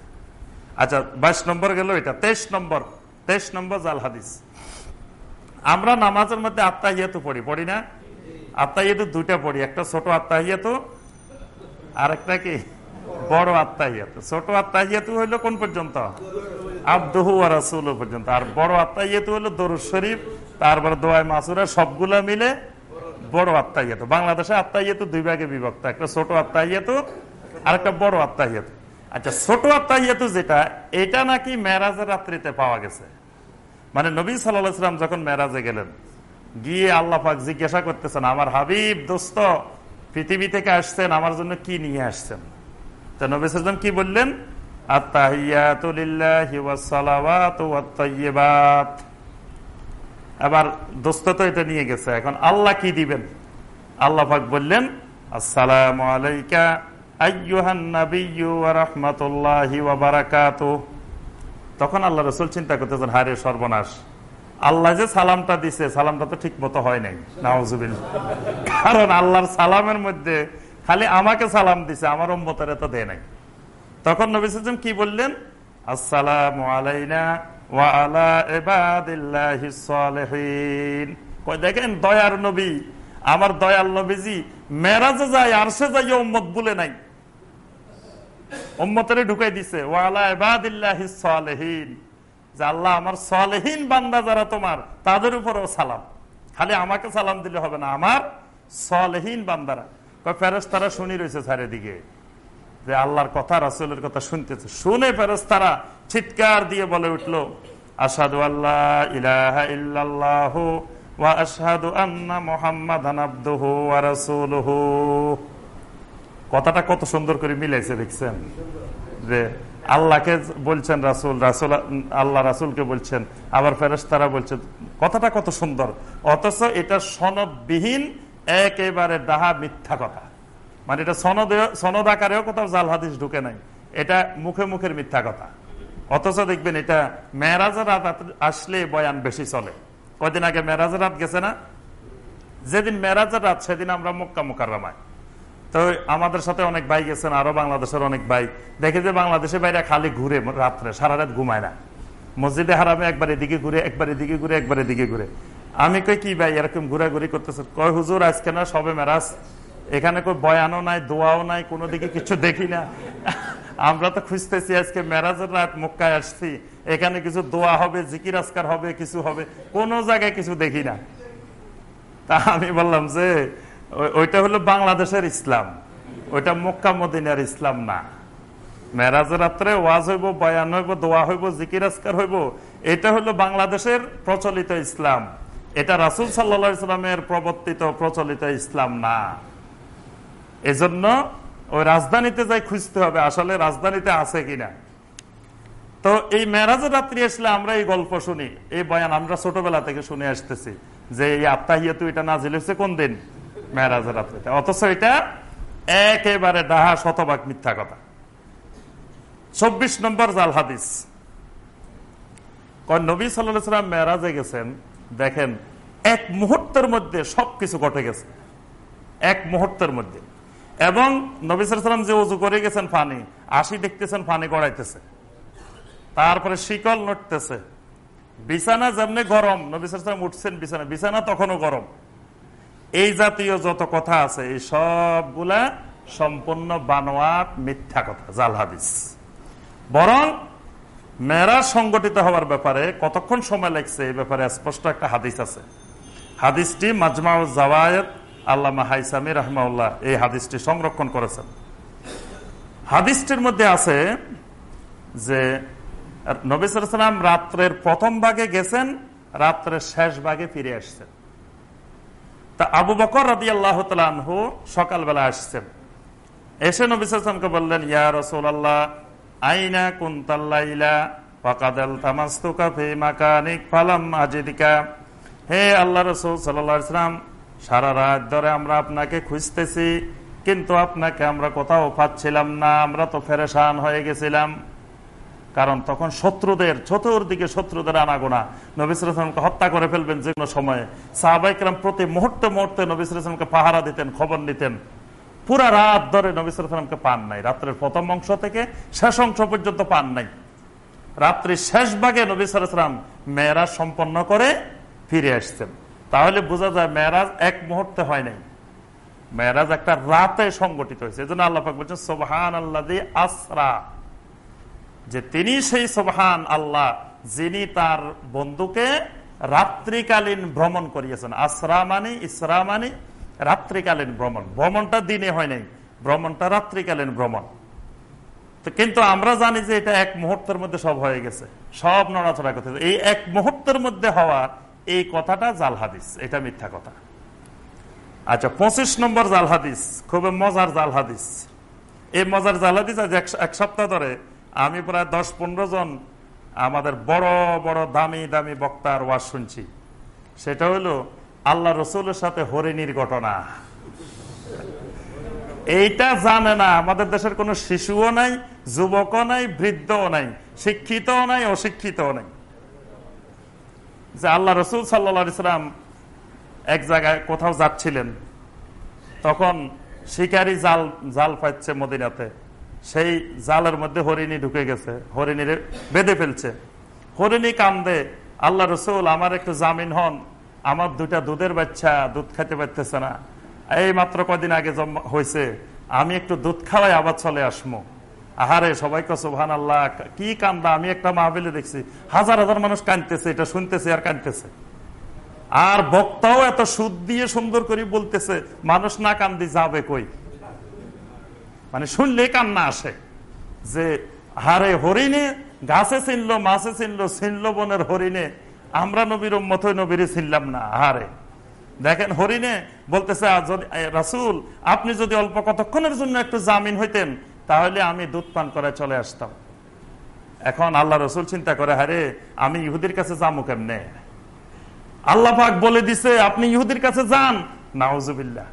Speaker 1: আচ্ছা বাইশ নম্বর গেল এটা, তেইশ নম্বর তেইশ নম্বর জাল হাদিস। আমরা নামাজের মধ্যে আত্মা আত্মাহিয়াতু পড়ি পড়ি না? আত্মা আত্মাহিয়াতু দুইটা পড়ি, একটা ছোট আত্মা আত্মাহিয়াতু আর একটা কি? বড় আত্মা আত্মাহিয়াতু ছোট আত্মাহিয়াতু হইল কোন পর্যন্ত? আব্দহু রাসুল পর্যন্ত। আর বড় আত্মাহিয়াতু হলো দরুদ শরীফ, তারপরে দোয়াই মাসুরা, সবগুলা মিলে বড় আত্মা আত্মাহিয়াতু বাংলাদেশে আত্মাহিয়াতু দুই ভাগে বিভক্ত। একটা ছোট আত্মাহিয়াতু আর একটা বড় আত্মা আত্মাহিয়াতু আচ্ছা ছোট আত্মাহিয়াতু যেটা, এটা নাকি মেরাজের রাত্রিতে পাওয়া গেছে। মানে নবী সাল্লাম যখন মেরাজে গেলেন, গিয়ে আল্লাহ পাক জিজ্ঞাসা করতেছেন, আমার হাবিব, দোস্ত, পৃথিবী থেকে আসছেন, আমার জন্য কি নিয়ে আসছেন? তো নবী সাল্লাম কি বললেন? এবার দোস্ত তো এটা নিয়ে গেছে, এখন আল্লাহ কি দিবেন? আল্লাহ পাক বললেন, আসসালাম আলাইকা তখন আল্লাহ রসুল চিন্তা করতেছেন হারে সর্বনাশ, আল্লাহ যে সালামটা দিছে, সালামটা তো ঠিক মতো হয় নাই নাওজুবিল কারণ আল্লাহর সালামের মধ্যে খালি আমাকে সালাম দিছে, আমার উম্মতের তো দেয় নাই। তখন নবী কি বললেন, আসসালাম আলাইনা দেখেন, দয়ার নবী, আমার দয়াল নবীজি মেরাজে যায় আর সে যাই উম্মত বলে নাই। উম্মতের ঢুকাই দিছে ওয়ালা এবাদিল্লাহিন যে আল্লাহ আমার সলেহীন বান্দা যারা তোমার, তাদের উপরও সালাম। খালি আমাকে সালাম দিলে হবে না, আমার সলেহীন বান্দারা। ফেরস তারা শুনি রয়েছে চারিদিকে। যে আল্লাহর কথা, রাসুলের কথা শুনতেছে। শুনে ফেরস তারা চিৎকার দিয়ে বলে উঠল আসাদু আল্লাহ ইলাহা ইল্লাল্লাহু ওয়া আশহাদু আন্না মুহাম্মাদান আবদুহু ওয়া কথাটা কত সুন্দর করে মিলাইছে, দেখছেন? যে আল্লাহকে বলছেন রাসুল রাসুল, আল্লাহ রাসুলকে বলছেন, আবার ফেরেস্তারা বলছেন কথাটা কত সুন্দর। অথচ এটা সনদবিহীন, একেবারে ডাহা মিথ্যা কথা। মানে এটা সনদ সনদ আকারেও কোথাও জাল হাদিস ঢুকে নাই। এটা মুখে মুখের মিথ্যা কথা। অথচ দেখবেন এটা মেয়েরাজের রাত আসলে বয়ান বেশি চলে। কদিন আগে মেয়েরাজের রাত গেছে না? যেদিন মেয়েরাজের রাত, সেদিন আমরা মক্কা মোকাররামায়। তো আমাদের সাথে অনেক ভাই গেছেন, আরও বাংলাদেশের অনেক ভাই। দেখে যে বাংলাদেশের বাইরে খালি ঘুরে রাত্রে, সারা রাত ঘুমায় না। মসজিদে হারামে একবার এদিকে ঘুরে, একবার এদিকে ঘুরে, একবার এদিকে ঘুরে। আমি কই, কি ভাই, এরকম ঘুরাঘুরি করতেছে? কয়, হুজুর, আজকে না সবে মেরাজ। এখানে কই বয়ানও নাই, দোয়াও নাই, কোনো দিকে কিছু দেখি না। আমরা তো খুঁজতেছি আজকে মেরাজের রাত, মক্কায় আসছি। এখানে কিছু দোয়া হবে, জিকির আসকার হবে, কিছু হবে। কোনো জায়গায় কিছু দেখি না। তা আমি বললাম যে ওইটা হলো বাংলাদেশের ইসলাম। ওইটা মক্কা মদিনার ইসলাম না। মেরাজ রাত্রে ওয়াজ হইব, বয়ান হইব, দোয়া হইব, জিকির আসকার হইব। এটা হলো বাংলাদেশের প্রচলিত ইসলাম। এটা রাসুল সাল্লা ইসলামের প্রবর্তিত প্রচলিত ইসলাম না। এজন্য ওই রাজধানীতে যাই খুঁজতে হবে, আসলে রাজধানীতে আছে কিনা। তো এই মেরাজের রাত্রি আসলে আমরা এই গল্প শুনি, এই বয়ান আমরা ছোটবেলা থেকে শুনে আসতেছি, যে এই আত্মাহিয়াতু এটা নাজিল হয়েছে কোন দিন? মেরাজের রাত্রিতে। অথচ এটা একেবারে ডাহা শতভাগ মিথ্যা কথা। চব্বিশ নম্বর জাল হাদিস। নবী সাল্লাম মেরাজে গেছেন, দেখেন, এক মুহূর্তের মধ্যে সবকিছু ঘটে গেছে। এক মুহূর্তের মধ্যে। এবং নবী সাল্লাম যে উজু করে গেছেন ফানি আসি দেখতেছেন ফানি গড়াইতেছে। তারপরে শিকল নড়তেছে। বিছানা যেমনি গরম নবিসাম উঠছেন বিছানা বিছানা তখনও গরম। এই জাতীয় যত কথা আছে, এই সবগুলা সম্পূর্ণ বানোয়াট, মিথ্যা কথা, জাল হাদিস। বরং মেয়েরা সংগঠিত হওয়ার ব্যাপারে কতক্ষণ সময় লাগছে, এই ব্যাপারে স্পষ্ট একটা হাদিস আছে। হাদিসটি মাজমা জাওয়ায়দ আল্লামা হাইসামি রহমাউল্লাহ এই হাদিসটি সংরক্ষণ করেছেন। হাদিসটির মধ্যে আছে যে নবিসাম রাত্রের প্রথম ভাগে গেছেন, রাত্রের শেষ ভাগে ফিরে আসছেন। তা আবু বকর রাদি আল্লাহ তালহু সকালবেলা আসছেন। এসে নবিসামকে বললেন, ইয়া রসুল আল্লাহ আইনা কুন্তাল্লাইলা মাকানিক ফালাম হে আল্লাহ রসুল সাল্লাম সারা রাত ধরে আমরা আপনাকে খুঁজতেছি, কিন্তু আপনাকে আমরা কোথাও পাচ্ছিলাম না, আমরা তো ফেরেশান হয়ে গেছিলাম। কারণ তখন শত্রুদের, চতুর্দিকে শত্রুদের আনাগোনা। নবিসামকে হত্যা করে ফেলবেন যে কোনো সময়ে। সাহাবাইকরাম প্রতি মুহূর্তে মুহূর্তে নবিসামকে পাহারা দিতেন, খবর নিতেন। পুরা রাত ধরে নবিসামকে পান নাই। রাত্রের প্রথম অংশ থেকে শেষ অংশ পর্যন্ত পান নাই। রাত্রির শেষ ভাগে নবিসাম মেয়েরা সম্পন্ন করে ফিরে আসছেন। তাহলে বোঝা যায় মেয়েরাজ এক মুহূর্তে হয় নাই। মেয়েরাজ একটা রাতে সংগঠিত হয়েছে। এই জন্য আল্লাহ বলছেন সোবহান আল্লাহ আসরা। যে তিনি সেই সোবহান আল্লাহ যিনি তার বন্ধুকে রাত্রিকালীন ভ্রমণ করিয়েছেন। আসরা মানে ইসরা মানে রাত্রিকালীন ভ্রমণ। ভ্রমণটা দিনে হয় নাই, ভ্রমণটা রাত্রিকালীন ভ্রমণ। কিন্তু আমরা জানি যে এটা এক মুহূর্তের মধ্যে সব হয়ে গেছে, সব নড়াচড়া করতে এই এক মুহূর্তের মধ্যে হওয়া এই কথাটা জাল হাদিস, এটা মিথ্যা কথা। আচ্ছা পঁচিশ নম্বর জাল হাদিস খুবই মজার জাল হাদিস। এই মজার জাল হাদিস আজ এক সপ্তাহ ধরে আমি প্রায় দশ পনেরো জন আমাদের বড় বড়, দামি দামি বক্তার ওয়াজ শুনছি। সেটা হলো আল্লাহ রসুলের সাথে হরিণীর ঘটনা। এইটা জানে না, আমাদের দেশের কোনো শিশুও নাই, যুবকও নাই, বৃদ্ধও নাই, শিক্ষিতও নাই, অশিক্ষিতও নাই। যে আল্লাহ রসুল সাল্লা ইসলাম এক জায়গায় কোথাও যাচ্ছিলেন, তখন শিকারি জাল জাল পাচ্ছে মদিনাতে। সেই জালের মধ্যে হরিণী ঢুকে গেছে, হরিণীর বেঁধে ফেলছে। হরিণী কান্দে, আল্লাহ রসুল, আমার একটু জামিন হন, আমার দুটা দুধের বাচ্চা দুধ খাইতে পারতেছে না। এই মাত্র কদিন আগে হয়েছে আমি একটু দুধ খাওয়াই আবার চলে আসব আহারে সবাইকে সোহান আল্লাহ কি কান্দা, আমি একটা মাহবিলে দেখছি, হাজার হাজার মানুষ কানতেছে এটা শুনতেছে আর কানতেছে আর বক্তাও এত সুদ দিয়ে সুন্দর করে বলতেছে, মানুষ না কান্দি যাবে কই? মানে শুনলে কান্না আসে। যে, হারে হরিণে, গাছে চিনল, মাছে চিনল ছিনল বনের হরিণে, আমরা নবীর মতো নবীরে চিনলাম না হারে দেখেন, হরিণে বলতেছে রাসুল, আপনি যদি অল্প কতক্ষণের জন্য একটু জামিন হইতেন তাহলে আমি দুধ পান করে চলে আসতাম। এখন আল্লাহ রসুল চিন্তা করে হারে আমি ইহুদির কাছে যাব কেমনে? আল্লাহ পাক বলে দিছে, আপনি ইহুদির কাছে যান। নাউজুবিল্লা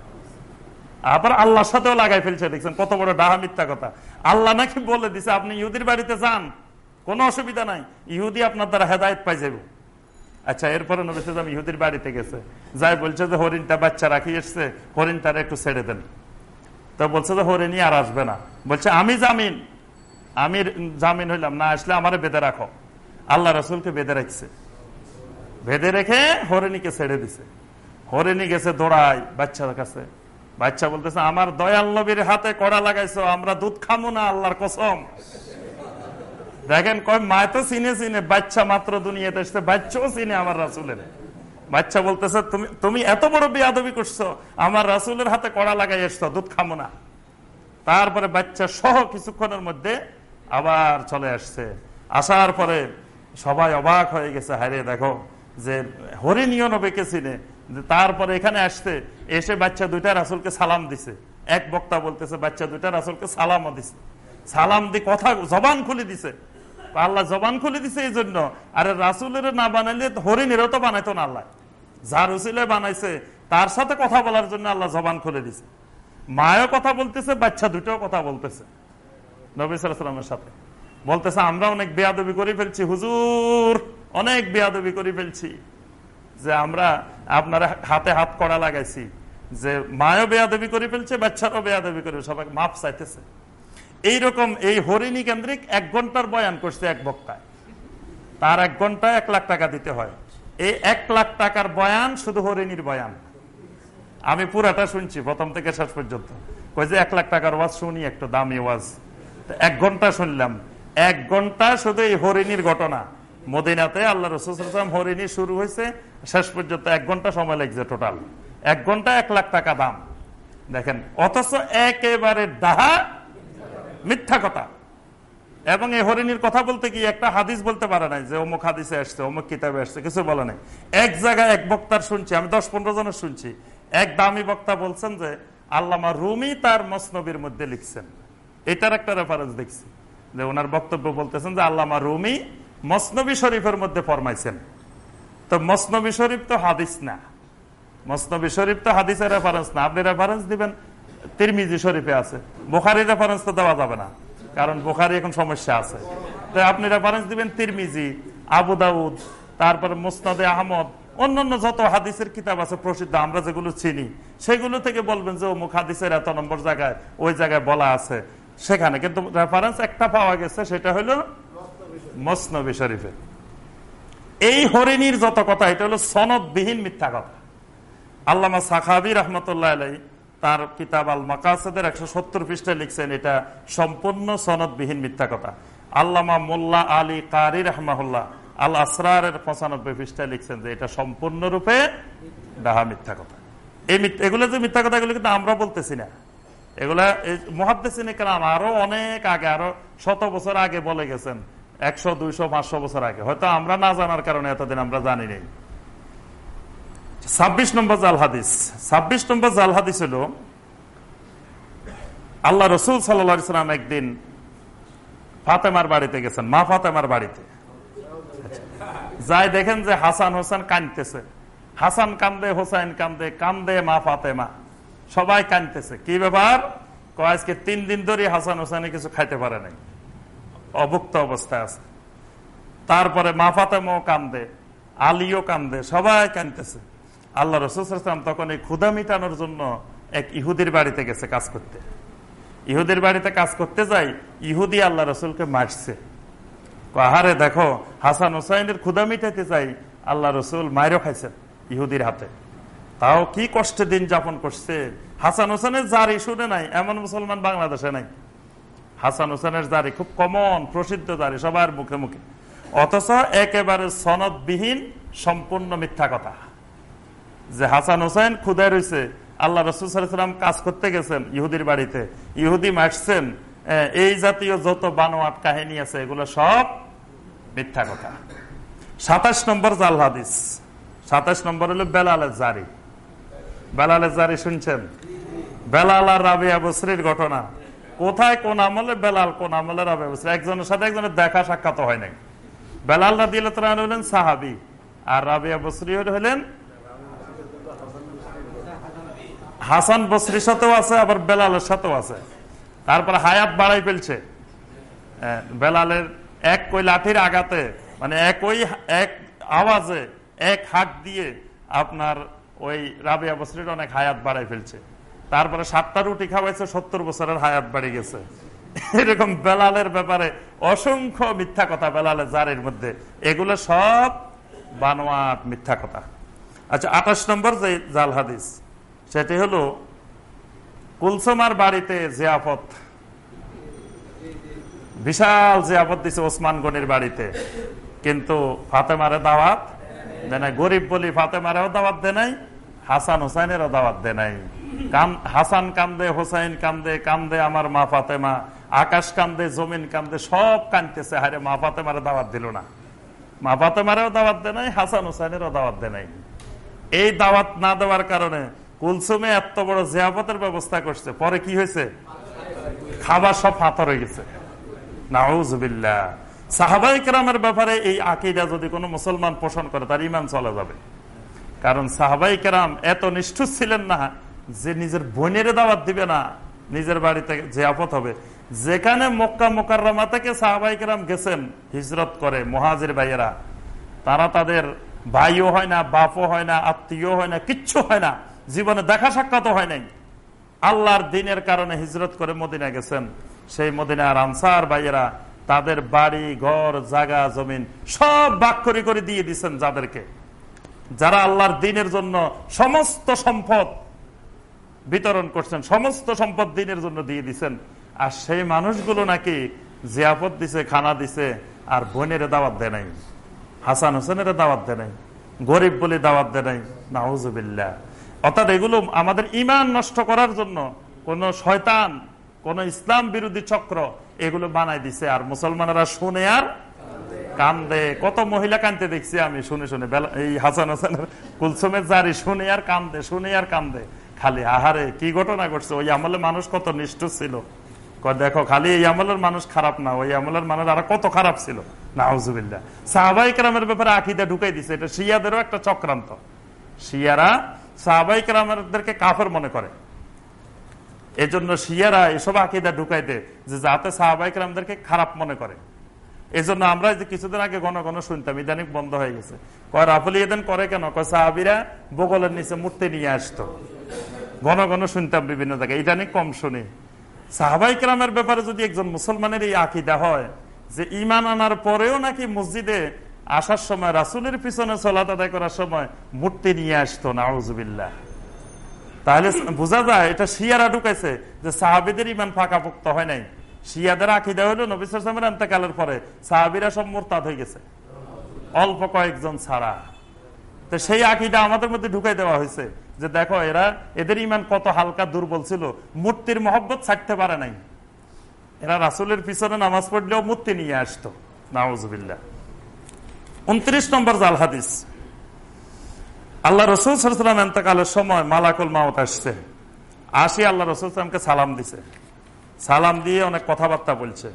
Speaker 1: আবার আল্লাহর সাথেও লাগাই ফেলছে, দেখছেন কত বড় ডাহা মিথ্যা কথা। আল্লাহ নাকি বলে দিছে, আপনি ইহুদির বাড়িতে যান, কোনো অসুবিধা নাই, ইহুদি আপনার দ্বারা হেদায়ত পাই যাব আচ্ছা এরপরে নবিসাম ইহুদির বাড়িতে গেছে যাই বলছে যে, হরিণটা বাচ্চা রাখি এসছে, হরিণটারে একটু ছেড়ে দেন। তো বলছে যে হরিণই আর আসবে না। বলছে, আমি জামিন। আমি জামিন হইলাম, না আসলে আমার বেঁধে রাখো। আল্লাহ রসুলকে বেঁধে রাখছে। বেঁধে রেখে হরিণীকে ছেড়ে দিছে। হরিণী গেছে দৌড়াই বাচ্চার কাছে। বাচ্চা বলতেছে, আমার দয়াল নবীর হাতে কড়া লাগাইছো, আমরা দুধ খামো না, আল্লাহর কসম। দেখেন কয়, মায় তো চিনে চিনে, বাচ্চা মাত্র দুনিয়াতে এসছে, বাচ্চাও চিনে আমার রাসুলের। বাচ্চা বলতেছে, তুমি তুমি এত বড় বিয়াদবি করছ, আমার রাসুলের হাতে কড়া লাগাই এসছো দুধ খামো না। তারপরে বাচ্চা সহ কিছুক্ষণের মধ্যে আবার চলে আসছে। আসার পরে সবাই অবাক হয়ে গেছে হারে দেখো যে হরিণীয় নবীকে চিনে। তারপরে এখানে আসতে এসে বাচ্চা দুইটা রাসুলকে সালাম দিছে। এক বক্তা বলতেছে, বাচ্চা দুইটা রাসুলকে সালামও দিছে। সালাম দিয়ে কথা, জবান খুলে দিছে। আল্লাহ জবান খুলে দিছে এই জন্য। আরে রাসুলের না বানাইলে হরিণেরও তো বানাইতো না আল্লাহ। যার উচিলে বানাইছে, তার সাথে কথা বলার জন্য আল্লাহ জবান খুলে দিছে। মায়ও কথা বলতেছে, বাচ্চা দুটো কথা বলতেছে। নবী সালামের সাথে। বলতেছে, আমরা অনেক বেয়াদবি করে ফেলছি, হুজুর, অনেক বেয়াদবি করে ফেলছি। যে আমরা আপনার হাতে হাত করা লাগাইছি, যে মায়ও বেয়াদবি করে ফেলছে, বাচ্চারাও বেয়াদবি করে সবাই মাপ চাইতেছে। এইরকম এই হরিণী কেন্দ্রিক এক ঘণ্টার বয়ান করছে এক বক্তায়। তার এক ঘন্টায় এক লাখ টাকা দিতে হয়। এই এক লাখ টাকার বয়ান শুধু হরিণীর বয়ান। আমি পুরাটা শুনছি, প্রথম থেকে শেষ পর্যন্ত। কই যে এক লাখ টাকার ওয়াজ শুনি, একটু দামি ওয়াজ। এক ঘণ্টা শুনলাম। এক ঘণ্টা শুধু এই হরিণীর ঘটনা। মদিনাতে আল্লাহ রসুলাম হরিণী শুরু হয়েছে, শেষ পর্যন্ত এক ঘণ্টা সময় লাগছে টোটাল এক ঘণ্টা এক লাখ টাকা দাম। দেখেন, অথচ একেবারে ডাহা মিথ্যা কথা। এবং এই হরিণীর কথা বলতে কি একটা হাদিস বলতে পারে নাই যে অমুক হাদিসে আসছে, অমুক কিতাবে আসছে, কিছু বলে নাই। এক জায়গায় এক বক্তার শুনছি, আমি দশ পনেরো জনের শুনছি। এক দামি বক্তা বলছেন যে, আল্লামা রুমি তার মসনবীর মধ্যে লিখছেন। এটার একটা রেফারেন্স দেখছি। যে ওনার বক্তব্য বলতেছেন যে, আল্লামা রুমি মসনবী শরীফের মধ্যে ফরমাইছেন। তো মসনবী শরীফ তো হাদিস না। মসনবী শরীফ তো হাদিসের রেফারেন্স না। আপনি রেফারেন্স দিবেন, তিরমিজি শরীফে আছে। বোখারি রেফারেন্স তো দেওয়া যাবে না। কারণ বোখারি এখন সমস্যা আছে। তো আপনি রেফারেন্স দিবেন তিরমিজি, আবু দাউদ, তারপরে মুসনাদে আহমদ, অন্যান্য যত হাদিসের কিতাব আছে প্রসিদ্ধ, আমরা যেগুলো চিনি, সেগুলো থেকে বলবেন যে অমুক হাদিসের এত নম্বর জায়গায়, ওই জায়গায় বলা আছে। সেখানে কিন্তু রেফারেন্স একটা পাওয়া গেছে, সেটা হলো মসনবী শরীফে। এই হরিণীর যত কথা, এটা হলো সনদবিহীন মিথ্যা কথা। আল্লামা সাখাবি রহমতুল্লাহ আলাই তার কিতাব আল মাকাসেদের একশো সত্তর পৃষ্ঠায় লিখছেন, এটা সম্পূর্ণ সনদবিহীন মিথ্যা কথা। আল্লামা মোল্লা আলী কারি রহমাহুল্লাহ আল আসরারের পঁচানব্বই পৃষ্ঠায় লিখছেন যে এটা সম্পূর্ণরূপে ডাহা মিথ্যা কথা। এই এগুলো যে মিথ্যা কথা, এগুলো কিন্তু আমরা বলতেছি না। এগুলা মহাদ্দেশিনী কালাম আরও অনেক আগে, আরও শত বছর আগে বলে গেছেন, একশো, দুইশো, পাঁচশো বছর আগে। হয়তো আমরা না জানার কারণে এতদিন আমরা জানি নেই। ছাব্বিশ নম্বর জাল হাদিস। ছাব্বিশ নম্বর জাল হাদিস হল, আল্লাহ রসুল সাল্লাম একদিন ফাতেমার বাড়িতে গেছেন, মা ফাতেমার বাড়িতে। যাই দেখেন যে হাসান হোসেন কানতেছে হাসান কান্দে, হোসাইন কান্দে কান্দে মা ফাতেমা। সবাই কানতেছে কি ব্যাপার? আজকে তিন দিন ধরে হাসান হোসেন কিছু খাইতে পারে নাই। অভুক্ত অবস্থায় আছে। তারপরে মা ফাতেমাও কান্দে, আলিও কান্দে, সবাই কানতেছে আল্লাহ রসুলাম তখন এই ক্ষুদা মিটানোর জন্য এক ইহুদির বাড়িতে গেছে কাজ করতে। ইহুদির বাড়িতে কাজ করতে যাই, ইহুদি আল্লাহ রসুলকে মারছে। আহারে, দেখো, হাসান হোসাইনের ক্ষুদা মিটাইতে চাই আল্লাহ রসুল মায়েরও খাইছেন ইহুদির হাতে। তাও কি কষ্টে দিন যাপন করছে? হাসান হোসেনের জারি শুনে নাই, এমন মুসলমান বাংলাদেশে নাই। হাসান হোসেনের জারি খুব কমন প্রসিদ্ধ জারি সবার মুখে মুখে। অথচ একেবারে সনদবিহীন, সম্পূর্ণ মিথ্যা কথা। যে হাসান হোসেন খুদায় রয়েছে। আল্লাহ রসুলাম কাজ করতে গেছেন ইহুদির বাড়িতে। ইহুদি মারছেন এই জাতীয় যত বানোয়াট কাহিনী আছে, এগুলো সব মিথ্যা কথা। সাতাশ নম্বর জাল হাদিস। সাতাশ নম্বর হলো বেলালের জারি। বেলালের জারি শুনছেন? বেলাল আর রাবিয়া বসরির ঘটনা। কোথায় কোন আমলে বেলাল, কোন আমলে রাবিয়া বসরি একজনের সাথে একজনের দেখা সাক্ষাৎ হয় নাই। বেলাল রাদি হলেন সাহাবি, আর রাবিয়া বসরি হলেন হাসান বসরির সাথেও আছে, আবার বেলালের সাথেও আছে। তারপর হায়াত বাড়াই ফেলছে। বেলালের এক কই লাঠির আঘাতে মানে একই এক আওয়াজে, এক হাত দিয়ে আপনার ওই রাবিয়া বসরির অনেক হায়াত বাড়াই ফেলছে। তারপরে সাতটা রুটি খাওয়াইছে, সত্তর বছরের হায়াত বাড়ি গেছে। এরকম বেলালের ব্যাপারে অসংখ্য মিথ্যা কথা বেলালের জারের মধ্যে। এগুলো সব বানোয়াট মিথ্যা কথা। আচ্ছা আঠাশ নম্বর যে জাল হাদিস। সেটি হলো, কুলসমার বাড়িতে জিয়াফত। বিশাল জিয়াফত দিছে ওসমান গনির বাড়িতে। কিন্তু ফাতেমারে দাওয়াত দেয় গরিব বলি ফাতেমারেও দাওয়াত দেয় নাই, হাসান হোসাইনেরও দাওয়াত দেয় নাই। হাসান কান্দে, হোসাইন কান্দে কান্দে আমার মা ফাতেমা, আকাশ কান্দে, জমিন কান্দে, সব কান্দতেছে হারে মা ফাতেমারে দাওয়াত দিল না। মা ফাতেমারেও দাওয়াত দেয় নাই, হাসান হোসাইনেরও দাওয়াত দেয় নাই। এই দাওয়াত না দেওয়ার কারণে কুলসুমে এত বড় জিয়াপতের ব্যবস্থা করছে? পরে কি হয়েছে? খাবার সব ফাতর হয়ে গেছে। নাউজবিল্লা সাহাবাই কেরামের ব্যাপারে এই আকিদা যদি কোনো মুসলমান পোষণ করে, তার ইমান চলে যাবে। কারণ সাহাবাই কেরাম এত নিষ্ঠুর ছিলেন না যে নিজের বোনের দাওয়াত দিবে না, নিজের বাড়িতে যে আপদ হবে। যেখানে মক্কা মোকাররমা থেকে সাহাবাই কেরাম গেছেন, হিজরত করে মহাজির ভাইয়েরা, তারা তাদের ভাইও হয় না, বাপও হয় না আত্মীয় হয় না, কিচ্ছু হয় না। জীবনে দেখা সাক্ষাৎ হয় নাই। আল্লাহর দিনের কারণে হিজরত করে মদিনা গেছেন। সেই মদিনার আনসার ভাইয়েরা তাদের বাড়ি, ঘর, জায়গা, জমিন সব বাক করে দিয়ে দিচ্ছেন যাদেরকে। যারা আল্লাহর দিনের জন্য সমস্ত সম্পদ বিতরণ করছেন, সমস্ত সম্পদ দিনের জন্য দিয়ে দিচ্ছেন আর সেই মানুষগুলো নাকি জিয়াপত দিছে, খানা দিছে, আর বোনের দাওয়াত দেয় নাই। হাসান হোসেনের দাওয়াত দেয় নাই। গরিব বলে দাওয়াত দেয় নাই। নাউজুবিল্লা অর্থাৎ এগুলো আমাদের ইমান নষ্ট করার জন্য কোন শয়তান, কোন ইসলাম বিরোধী চক্র এগুলো বানাই দিছে। আর মুসলমানেরা শুনে আর কান্দে। কত মহিলা কান্দতে দেখছি আমি, শুনে শুনে। এই হাসান হাসানের কুলসুমের জারি শুনে আর কান্দে, শুনে আর কান্দে। খালি আহারে, কি ঘটনা ঘটছে? ওই আমলে মানুষ কত নিষ্ঠুর ছিল। দেখো, খালি এই আমলের মানুষ খারাপ না, ওই আমলের মানুষ আরও কত খারাপ ছিল। নাউজুবিল্লা সাহাবাই কেরামের ব্যাপারে আকিদা ঢুকাই দিছে। এটা শিয়াদেরও একটা চক্রান্ত। শিয়ারা সাহাবাই কেরামেরদেরকে কাফের মনে করে। এজন্য শিয়ারা এসব আকিদা ঢুকাই দেয় যে যাতে সাহাবাই কেরামদেরকে খারাপ মনে করে। এই জন্য আমরা যে কিছুদিন আগে ঘন ঘন শুনতাম ইদানিক বন্ধ হয়ে গেছে। কয়, রাফুল ইয়েদেন করে কেন? কয়, সাহাবিরা বগলের নিচে মূর্তি নিয়ে আসতো। ঘন ঘন শুনতাম বিভিন্ন জায়গায়। ইদানিক কম শুনি। সাহাবাই কেরামের ব্যাপারে যদি একজন মুসলমানের এই আকিদা হয়, যে ইমান আনার পরেও নাকি মসজিদে আসার সময় রাসুলের পিছনে চলাত আদায় করার সময় মূর্তি নিয়ে আসতো নাউজুবিল্লা তাহলে বোঝা যায়, এটা শিয়ারা ঢুকাইছে যে সাহাবিদের ইমান ফাঁকাপুক্ত হয় নাই। শিয়াদের আকিদা হলো নবিসের এন্তকালের পরে সাহাবিরা সব মোরতাদ হয়ে গেছে। অল্প কয়েকজন ছাড়া। তো সেই আকিদা আমাদের মধ্যে ঢুকাই দেওয়া হয়েছে যে দেখো, এরা, এদের ইমান কত হালকা দুর্বল ছিল। মূর্তির মহব্বত ছাড়তে পারে নাই। এরা রাসুলের পিছনে নামাজ পড়লেও মূর্তি নিয়ে আসতো নাউজবিল্লা উনত্রিশ নম্বর জাল হাদিস। আল্লাহ রসুল সালাম এন্তকালের সময় মালাকুল মাওত আসছে। আসি আল্লাহ রসুল সালামকে সালাম দিছে। সালাম দিয়ে অনেক কথাবার্তা বলছে।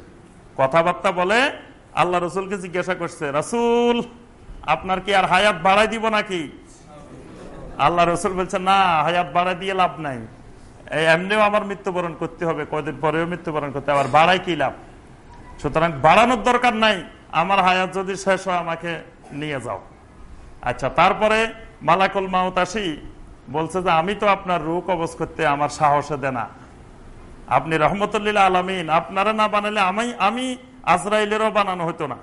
Speaker 1: কথাবার্তা বলে আল্লাহ রসুলকে জিজ্ঞাসা করছে, রসুল, আপনার কি আর হায়াত বাড়াই দিব নাকি? আল্লাহ রসুল বলছে, না, হায়াত বাড়াই দিয়ে লাভ নাই। এমনিও আমার মৃত্যুবরণ করতে হবে, কয়দিন পরেও মৃত্যুবরণ করতে আবার বাড়াই কি লাভ? সুতরাং বাড়ানোর দরকার নাই। আমার হায়াত যদি শেষ হয়, আমাকে নিয়ে যাও। আচ্ছা তারপরে মালাকুল মাউত আসি, বলছে যে, আমি তো আপনার রূপ কবজ করতে আমার সাহসে দেনা আপনি রহমতুল্লিল আলমিন, আপনারা না বানালে আমি আমি আজরাইলেরও বানানো হতো না।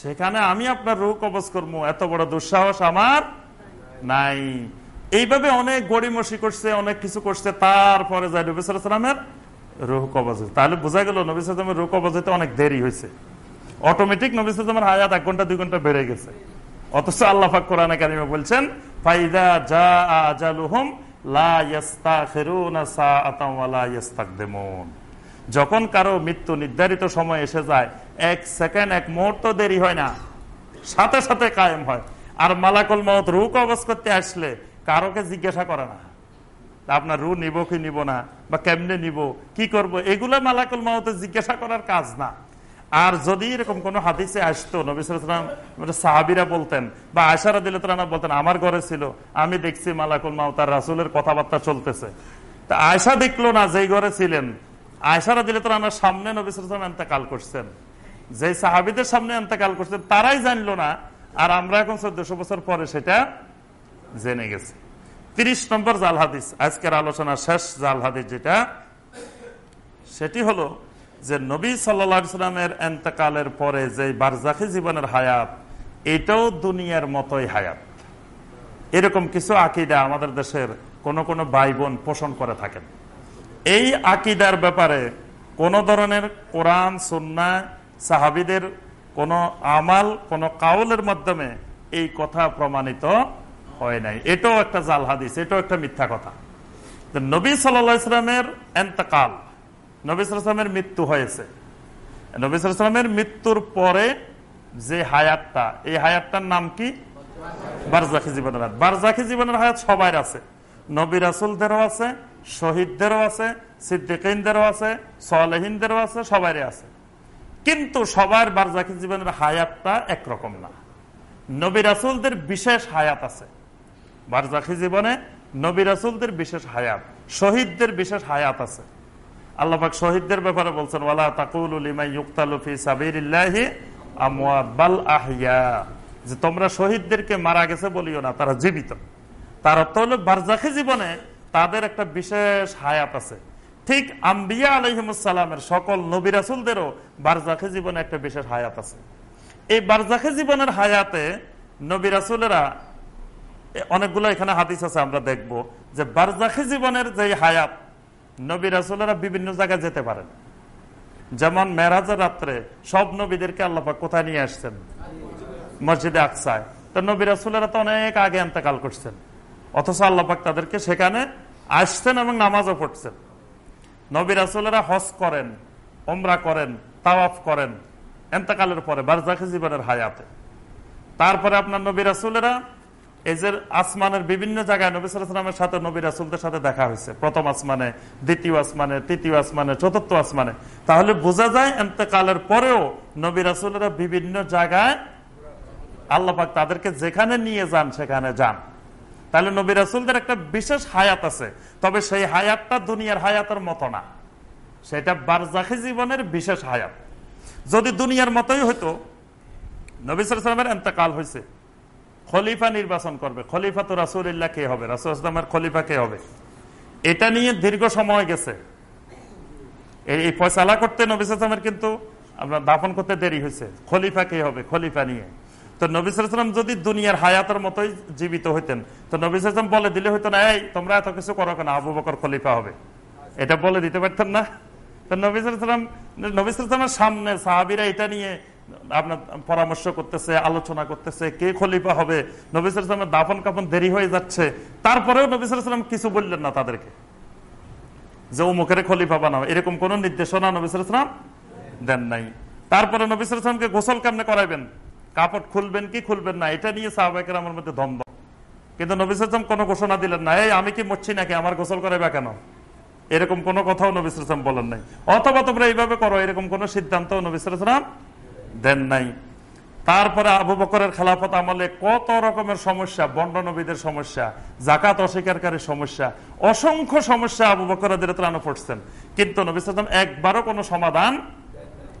Speaker 1: সেখানে আমি আপনার রূপ কবজ করব। এত বড় দুঃসাহস আমার নাই। এইভাবে অনেক গড়িমসি করছে, অনেক কিছু করছে, তারপরে যায় নবিসামের রুহ কবজ। তাহলে বোঝা গেল নবিসামের রুহ কবজ অনেক দেরি হয়েছে অটোমেটিক নবিসামের হায়াত এক ঘণ্টা, দুই ঘণ্টা বেড়ে গেছে। অথচ আল্লাহাক কোরআন কারিমে বলছেন যখন কারও মৃত্যু নির্ধারিত সময় এসে যায়, এক সেকেন্ড, এক মুহূর্ত দেরি হয় না, সাথে সাথে কায়েম হয়। আর মালাকল মত রু কবজ করতে আসলে কারোকে জিজ্ঞাসা করে না। আপনার রু নিব কি নিব না? বা কেমনে নিব? কি করব? এগুলো মালাকুল মাহতে জিজ্ঞাসা করার কাজ না। আর যদি এরকম কোন হাদিসে আসতো নবিসাম সাহাবিরা বলতেন বা আয়সারা দিলে বলতেন, আমার ঘরে ছিল, আমি দেখছি মালাকুল মাও তার রাসুলের কথাবার্তা চলতেছে। তা আয়সা দেখল না যেই ঘরে ছিলেন। আয়সারা দিলে তারা সামনে নবিসাম এন্তেকাল করছেন। যে সাহাবিদের সামনে এন্তেকাল করছেন, তারাই জানলো না। আর আমরা এখন চোদ্দশো বছর পরে সেটা জেনে গেছি। তিরিশ নম্বর জাল হাদিস, আজকের আলোচনা শেষ জাল হাদিস যেটা, সেটি হলো যে নবী সাল্লা সাল্লামের এন্তকালের পরে যে বারজাখি জীবনের হায়াত, এটাও দুনিয়ার মতোই হায়াত। এরকম কিছু আকিদা আমাদের দেশের কোন কোন ভাই বোন পোষণ করে থাকেন। এই আকিদার ব্যাপারে কোন ধরনের কোরআন, সন্না, সাহাবিদের কোন আমাল, কোন কাউলের মাধ্যমে এই কথা প্রমাণিত হয় নাই। এটাও একটা জাল হাদিস, এটাও একটা মিথ্যা কথা। নবী সাল্লা ইসলামের এন্তকাল নবিসামের মৃত্যু হয়েছে। নবিসামের মৃত্যুর পরে যে হায়াতটা, এই হায়াতটার নাম কি? বারজাকি জীবনের হায়াত। বারজাকি জীবনের হায়াত সবাই আছে। নবী রাসুলদেরও আছে, শহীদদেরও আছে সিদ্দিকদেরও আছে, সলেহিনদেরও আছে সবাই আছে। কিন্তু সবার বারজাকি জীবনের হায়াতটা একরকম না। নবী রাসুলদের বিশেষ হায়াত আছে। বারজাকি জীবনে নবী রাসুলদের বিশেষ হায়াত, শহীদদের বিশেষ হায়াত আছে। আল্লাহাক শহীদদের ব্যাপারে বলছেন, ওয়ালা তাকুল যে তোমরা শহীদদেরকে মারা গেছে বলিও না, তারা জীবিত। তার অর্থ হলো, বারজাখি জীবনে তাদের একটা বিশেষ হায়াত আছে। ঠিক আম্বিয়া আলহিমসালামের সকল নবী রাসুলদেরও বারজাখে জীবনে একটা বিশেষ হায়াত আছে। এই বারজাখে জীবনের হায়াতে নবিরাসুলেরা অনেকগুলো এখানে হাদিস আছে, আমরা দেখব যে বারজাখি জীবনের যে হায়াত নবী রাসুলেরা বিভিন্ন জায়গায় যেতে পারেন। যেমন মেরাজের রাত্রে সব নবীদেরকে আল্লাপা কোথায় নিয়ে আসছেন? মসজিদে আকসায়। তো নবী রাসুলেরা তো অনেক আগে এন্তেকাল করছেন। অথচ আল্লাপাক তাদেরকে সেখানে আসছেন এবং নামাজও পড়ছেন। নবী রাসুলেরা হজ করেন ওমরা করেন, তাওয়াফ করেন এন্তেকালের পরে বারজাখি জীবনের হায়াতে। তারপরে আপনার নবী রাসুলেরা এই যে আসমানের বিভিন্ন জায়গায় নবী সালামের সাথে নবী রাসুলদের সাথে দেখা হয়েছে। প্রথম আসমানে, দ্বিতীয় আসমানে, তৃতীয় আসমানে, চতুর্থ আসমানে। তাহলে বোঝা যায় এতেকালের পরেও নবী রাসুলেরা বিভিন্ন জায়গায় আল্লাপাক তাদেরকে যেখানে নিয়ে যান, সেখানে যান। তাহলে নবী রাসুলদের একটা বিশেষ হায়াত আছে। তবে সেই হায়াতটা দুনিয়ার হায়াতের মতো না। সেটা বারজাখি জীবনের বিশেষ হায়াত। যদি দুনিয়ার মতোই হইতো, নবী সালামের এতেকাল হয়েছে খলিফা নির্বাচন করবে। খলিফা তো রাসুল্লাহ কে হবে? রাসুলের খলিফা কে হবে? এটা নিয়ে দীর্ঘ সময় গেছে। এই ফয়সালা করতে নবিসামের কিন্তু আমরা দাফন করতে দেরি হয়েছে। খলিফা কে হবে? খলিফা নিয়ে। তো নবিসাম যদি দুনিয়ার হায়াতের মতোই জীবিত হইতেন, তো নবিসাম বলে দিলে হইতো না, এই, তোমরা এত কিছু করো কেন? আবু বকর খলিফা হবে। এটা বলে দিতে পারতেন না। তো নবিসাম নবিসামের সামনে সাহাবিরা এটা নিয়ে আপনার পরামর্শ করতেছে, আলোচনা করতেছে, কে খলিফা হবে? নবিসামের দাফন কাপন দেরি হয়ে যাচ্ছে। তারপরেও নবিসাম কিছু বললেন না তাদেরকে। যে মুখের খলিফা বানাও। এরকম কোন নির্দেশনা নবিসাম দেন নাই। তারপরে নবিসামকে গোসল কেমনে করাইবেন? কাপড় খুলবেন কি খুলবেন না? এটা নিয়ে সাহবাকের আমার মধ্যে দ্বন্দ্ব। কিন্তু নবিসাম কোনো ঘোষণা দিলেন না, এই, আমি কি মরছি নাকি? আমার গোসল করাইবা কেন? এরকম কোনো কথাও নবিসাম বলেন নাই। অথবা তোমরা এইভাবে করো, এরকম কোন সিদ্ধান্ত নবিসাম দেন নাই। তারপরে আবু বকরের খেলাফত আমলে কত রকমের সমস্যা, বন্ড নবীদের সমস্যা জাকাত অস্বীকারী সমস্যা, অসংখ্য সমস্যা আবু বকরাদের ত্রাণ পড়ছেন। কিন্তু নবী একবারও কোনো সমাধান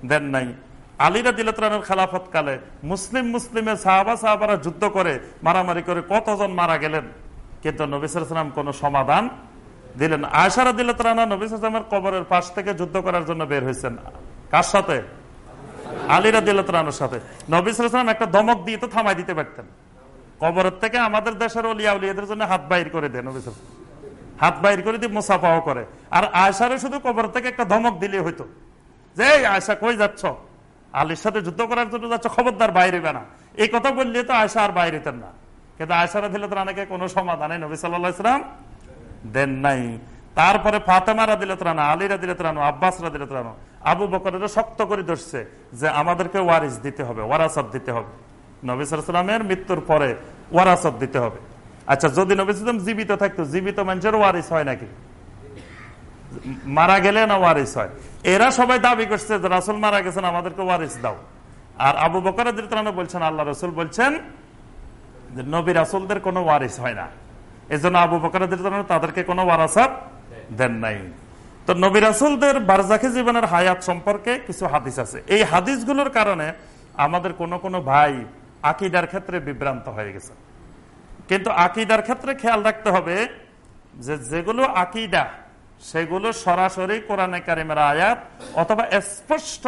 Speaker 1: দেন নাই। আলীরা দিলত্রানের খেলাফত কালে মুসলিম মুসলিমের সাহাবা সাহাবারা যুদ্ধ করে, মারামারি করে কতজন মারা গেলেন? কিন্তু নবী সালাম কোনো সমাধান দিলেন আয়সারা দিলত্রানা নবী সালামের কবরের পাশ থেকে যুদ্ধ করার জন্য বের হয়েছেন। কার সাথে? আলীরা দিলানোর সাথে। নবিসাম একটা ধমক দিয়ে তো থামাই দিতে পারতেন। কবরের থেকে আমাদের দেশের অলিয়া উলিয়াদের জন্য হাত বাইর করে দেন নবিসাম হাত বাইর করে দিয়ে মুসাফাও করে। আর আয়সারে শুধু কবর থেকে একটা ধমক দিলে হইতো। যে আয়সা কই যাচ্ছ? আলীর সাথে যুদ্ধ করার জন্য যাচ্ছ, খবরদার বাইরে না এই কথা বললে তো আয়সা আর বাইরে না। কিন্তু আয়সারা দিলে তো অনেকে কোনো সমাধানে নবী সাল্লাহ ইসলাম দেন নাই। তারপরে ফাতেমা রাদিলত রানা আলী রাদিলত রানো আব্বাস রাদিলত রানো আবু বকরের শক্ত করে ধরছে যে আমাদেরকে ওয়ারিস দিতে হবে, ওয়ারাসত দিতে হবে। নবী সালামের মৃত্যুর পরে ওয়ারাসত দিতে হবে। আচ্ছা যদি নবী সালাম জীবিত থাকতো, জীবিত মানুষের ওয়ারিস হয় নাকি? মারা গেলে না ওয়ারিস হয়? এরা সবাই দাবি করছে যে রাসুল মারা গেছেন, আমাদেরকে ওয়ারিস দাও। আর আবু বকর বলছেন, আল্লাহ রসুল বলছেন নবী রাসুলদের কোনো ওয়ারিস হয় না। এই জন্য আবু বকর তাদেরকে কোনো ওয়ারাসাত দেন নাই। তো নবী রাসুলদের বারজাখি জীবনের হায়াত সম্পর্কে কিছু হাদিস আছে। এই হাদিসগুলোর কারণে আমাদের কোনো কোনো ভাই আকিদার ক্ষেত্রে বিভ্রান্ত হয়ে গেছে। কিন্তু আকিদার ক্ষেত্রে খেয়াল রাখতে হবে যে যেগুলো আকিদা, সেগুলো সরাসরি কোরআনে কারিমের আয়াত অথবা স্পষ্ট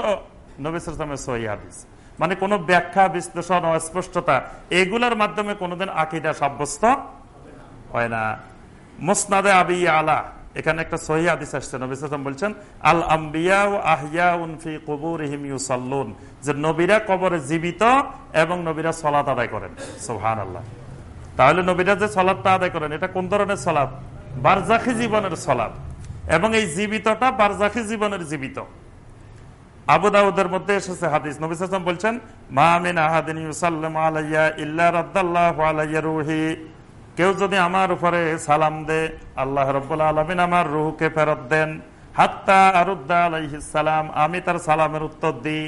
Speaker 1: নবিসের সহি হাদিস। মানে কোনো ব্যাখ্যা, বিশ্লেষণ অস্পষ্টতা এগুলোর মাধ্যমে কোনোদিন আকিদা সাব্যস্ত হয় না। মুসনাদে আবি আলা এখানে একটা সহি আদিস আসছে, নবী বলছেন আল আম্বিয়া আহিয়া উনফি কবুর যে নবীরা কবরে জীবিত এবং নবীরা সলাত আদায় করেন। সোহান আল্লাহ তাহলে নবীরা যে সলাদটা আদায় করেন, এটা কোন ধরনের সলাদ বারজাখি জীবনের সলাদ এবং এই জীবিতটা বারজাখি জীবনের জীবিত। আবু দাউদের মধ্যে এসেছে হাদিস। নবী বলছেন মামিন আহাদিন ইউসাল্লাম আলাইয়া ইল্লা আলাইয়া রুহি কেউ যদি আমার উপরে সালাম দে, আল্লাহ রব্বুল্লা আলমিন আমার রুহকে ফেরত দেন। হাত্তা আরুদ্দা আলাইসালাম আমি তার সালামের উত্তর দিই।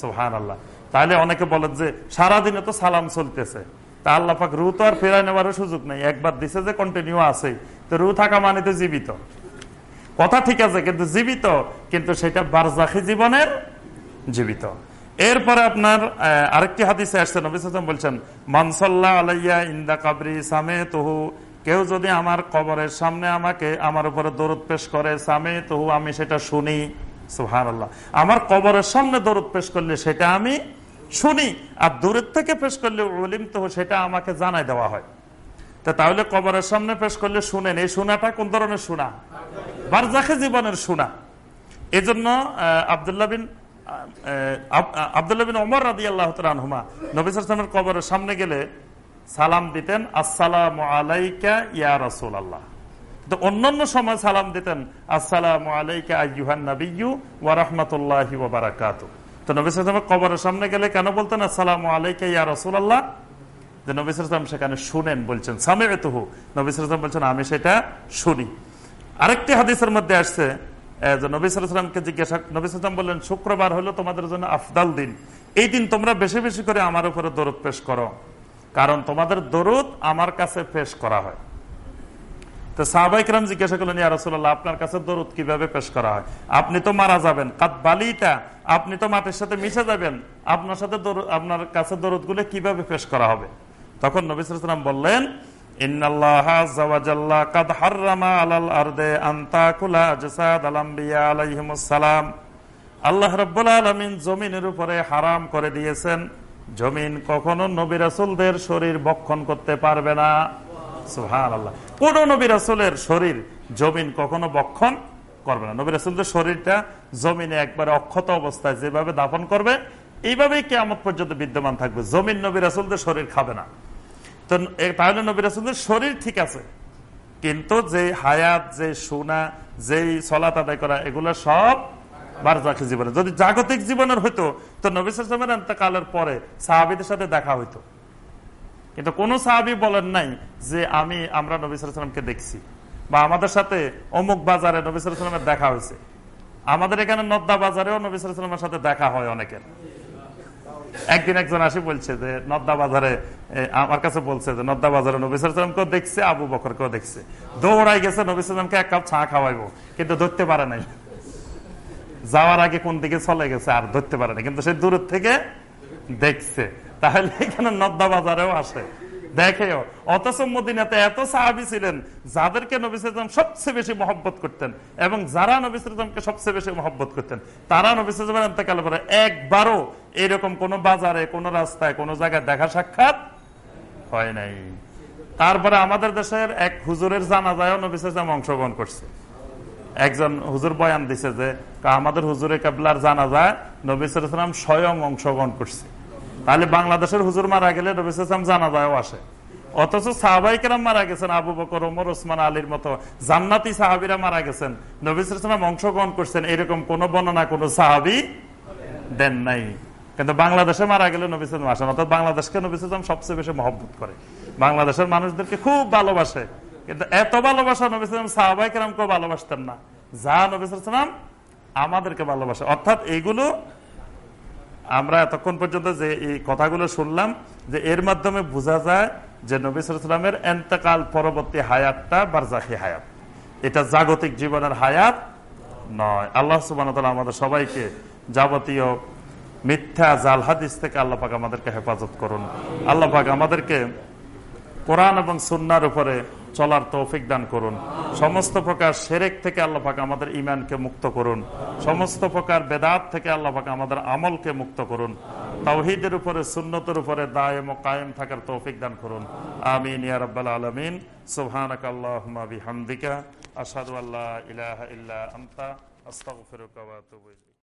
Speaker 1: সোহান আল্লাহ তাহলে অনেকে বলেন যে, সারাদিনে তো সালাম চলতেছে। তা আল্লাহ পাক রু তো আর ফেরাই নেওয়ার সুযোগ নেই। একবার দিছে যে কন্টিনিউ আছে। তো রু থাকা মানে তো জীবিত। কথা ঠিক আছে, কিন্তু জীবিত, কিন্তু সেটা বারজাখি জীবনের জীবিত। এরপরে আপনার আরেকটি হাদিসে আসছে, নবী বলছেন মানসল্লাহ আলাইয়া ইন্দা কাবরি সামে তহু কেউ যদি আমার কবরের সামনে আমাকে আমার উপরে দরদ পেশ করে সামে তহু আমি সেটা শুনি আমার কবরের সামনে দরদ পেশ করলে সেটা আমি শুনি, আর দূরের থেকে পেশ করলে অলিম তহু সেটা আমাকে জানাই দেওয়া হয়। তা তাহলে কবরের সামনে পেশ করলে শুনেন, এই শোনাটা কোন ধরনের শোনা? বারজাখে জীবনের শোনা। এজন্য আবদুল্লাহ বিন আবদুল্লাহ বিন ওমর রাদি আল্লাহ আনহুমা নবিসের কবরের সামনে গেলে সালাম দিতেন, আসসালাম আলাইকা ইয়া রসুল আল্লাহ অন্যান্য সময় সালাম দিতেন, আসসালাম আলাইকা তো কবরের সামনে গেলে কেন বলতেন, আসসালাম আলাইকা ইয়া রাসূলুল্লাহ? যে নবী সেখানে শুনেন, বলছেন, সামিআতুহু। নবী সাল্লাল্লাহু বলছেন, আমি সেটা শুনি। আরেকটি হাদিসের মধ্যে আসছে যে নবী জিজ্ঞাসা নবী বললেন, শুক্রবার হলো তোমাদের জন্য আফদাল দিন। এই দিন তোমরা বেশি বেশি করে আমার উপরে দরদ পেশ করো। কারণ তোমাদের দরুদ আমার কাছে পেশ করা হয়। তো সাহবাইকরাম জিজ্ঞাসা করলেন আপনার কাছে দরুদ কীভাবে পেশ করা হয়? আপনি তো মারা যাবেন। কাত বালিটা আপনি তো মাটির সাথে মিশে যাবেন। আপনার সাথে আপনার কাছে দরুদগুলো কীভাবে পেশ করা হবে? তখন নবিসাম বললেন আল্লাহ রব্বুল আলমিন জমিনের উপরে হারাম করে দিয়েছেন। জমিন কখনো নবী রাসুলদের শরীর বক্ষণ করতে পারবে না। সুহান নবী রাসুলের শরীর জমিন কখনো বক্ষণ করবে না। নবী রাসুলদের শরীরটা জমিনে একবারে অক্ষত অবস্থায় যেভাবে দাফন করবে, এইভাবেই কেমন পর্যন্ত বিদ্যমান থাকবে। জমিন নবী রাসুলদের শরীর খাবে না। তো তাহলে নবী রাসুলদের শরীর ঠিক আছে। কিন্তু যে হায়াত, যে সোনা, যেই সলাত আদায় করা, এগুলো সব বারজাখি জীবনে। যদি জাগতিক জীবনের হইতো, তো নবিসের এন্তকালের পরে সাহাবিদের সাথে দেখা হইতো। কিন্তু কোন সাহাবি বলেন নাই যে, আমি, আমরা নবিসামকে দেখছি। বা আমাদের সাথে অমুক বাজারে নবিসামের দেখা হয়েছে। আমাদের এখানে নদ্দা বাজারেও নবিসামের সাথে দেখা হয় অনেকের। একদিন একজন আসে বলছে যে নদ্দা বাজারে আমার কাছে বলছে যে নদ্দা বাজারে নবিসামকেও দেখছে, আবু বকরকেও দেখছে। দৌড়াই গেছে নবিসামকে এক কাপ ছা খাওয়াইবো, কিন্তু ধরতে পারে নাই। যাওয়ার আগে কোন দিকে চলে গেছে, আর ধরতে পারে না কিন্তু সে দূরের থেকে দেখছে। তাহলে এখানে নদ্দা বাজারেও আসে। দেখেও অথচ মদিনাতে এত সাহাবি ছিলেন, যাদেরকে সবচেয়ে বেশি মহব্বত করতেন, এবং যারা সবচেয়ে বেশি মহব্বত করতেন, তারা করে একবারও এরকম বাজারে রাস্তায় জায়গায় দেখা সাক্ষাৎ হয় নাই। তারপরে আমাদের দেশের এক হুজুরের জানাজায়ও নবিসাম অংশগ্রহণ করছে। একজন হুজুর বয়ান দিছে যে আমাদের হুজুরে কাবলার জানা যায় নবিসাম স্বয়ং অংশগ্রহণ করছে। তাহলে বাংলাদেশের হুজুর মারা গেলে নবিসাম জানা যায় আসে। অথচ সাহাবাই কেরাম মারা গেছেন, আবু বকর, ওমর, ওসমান, আলীর মতো জান্নাতি সাহাবিরা মারা গেছেন। নবিসাম অংশগ্রহণ করছেন, এরকম কোন বর্ণনা কোন সাহাবি দেন নাই। কিন্তু বাংলাদেশে মারা গেলে নবিসাম আসেন, অর্থাৎ বাংলাদেশকে নবিসাম সবচেয়ে বেশি মহব্বত করে। বাংলাদেশের মানুষদেরকে খুব ভালোবাসে। কিন্তু এত ভালোবাসা নবিসাম সাহাবাই কেরামকেও ভালোবাসতেন না। যা নবিসাম আমাদেরকে ভালোবাসে। অর্থাৎ এইগুলো আমরা এতক্ষণ পর্যন্ত যে এই কথাগুলো শুনলাম, যে এর মাধ্যমে বোঝা যায় যে নবিসামের এন্তকাল পরবর্তী হায়াতটা বারজাকি হায়াত। এটা জাগতিক জীবনের হায়াত নয়। আল্লাহ সুবান আমাদের সবাইকে যাবতীয় মিথ্যা জাল হাদিস থেকে আল্লাহ পাক আমাদেরকে হেফাজত করুন। আল্লাহ পাক আমাদেরকে কোরআন এবং সুন্নার উপরে চলার তৌফিক দান করুন। সমস্ত প্রকার সেরেক থেকে আল্লাহ পাক আমাদের ইমানকে মুক্ত করুন। সমস্ত প্রকার বেদাত থেকে আল্লাহ পাক আমাদের আমলকে মুক্ত করুন। তাওহিদের উপরে, সুন্নতের উপরে দায়েম ও কায়েম থাকার তৌফিক দান করুন। আমিন ইয়া রাব্বাল আলামিন। সুবহানাক আল্লাহুম্মা বিহামদিকা। আশহাদু আল্লা ইলাহা ইল্লা আনতা। ওয়া আতুবু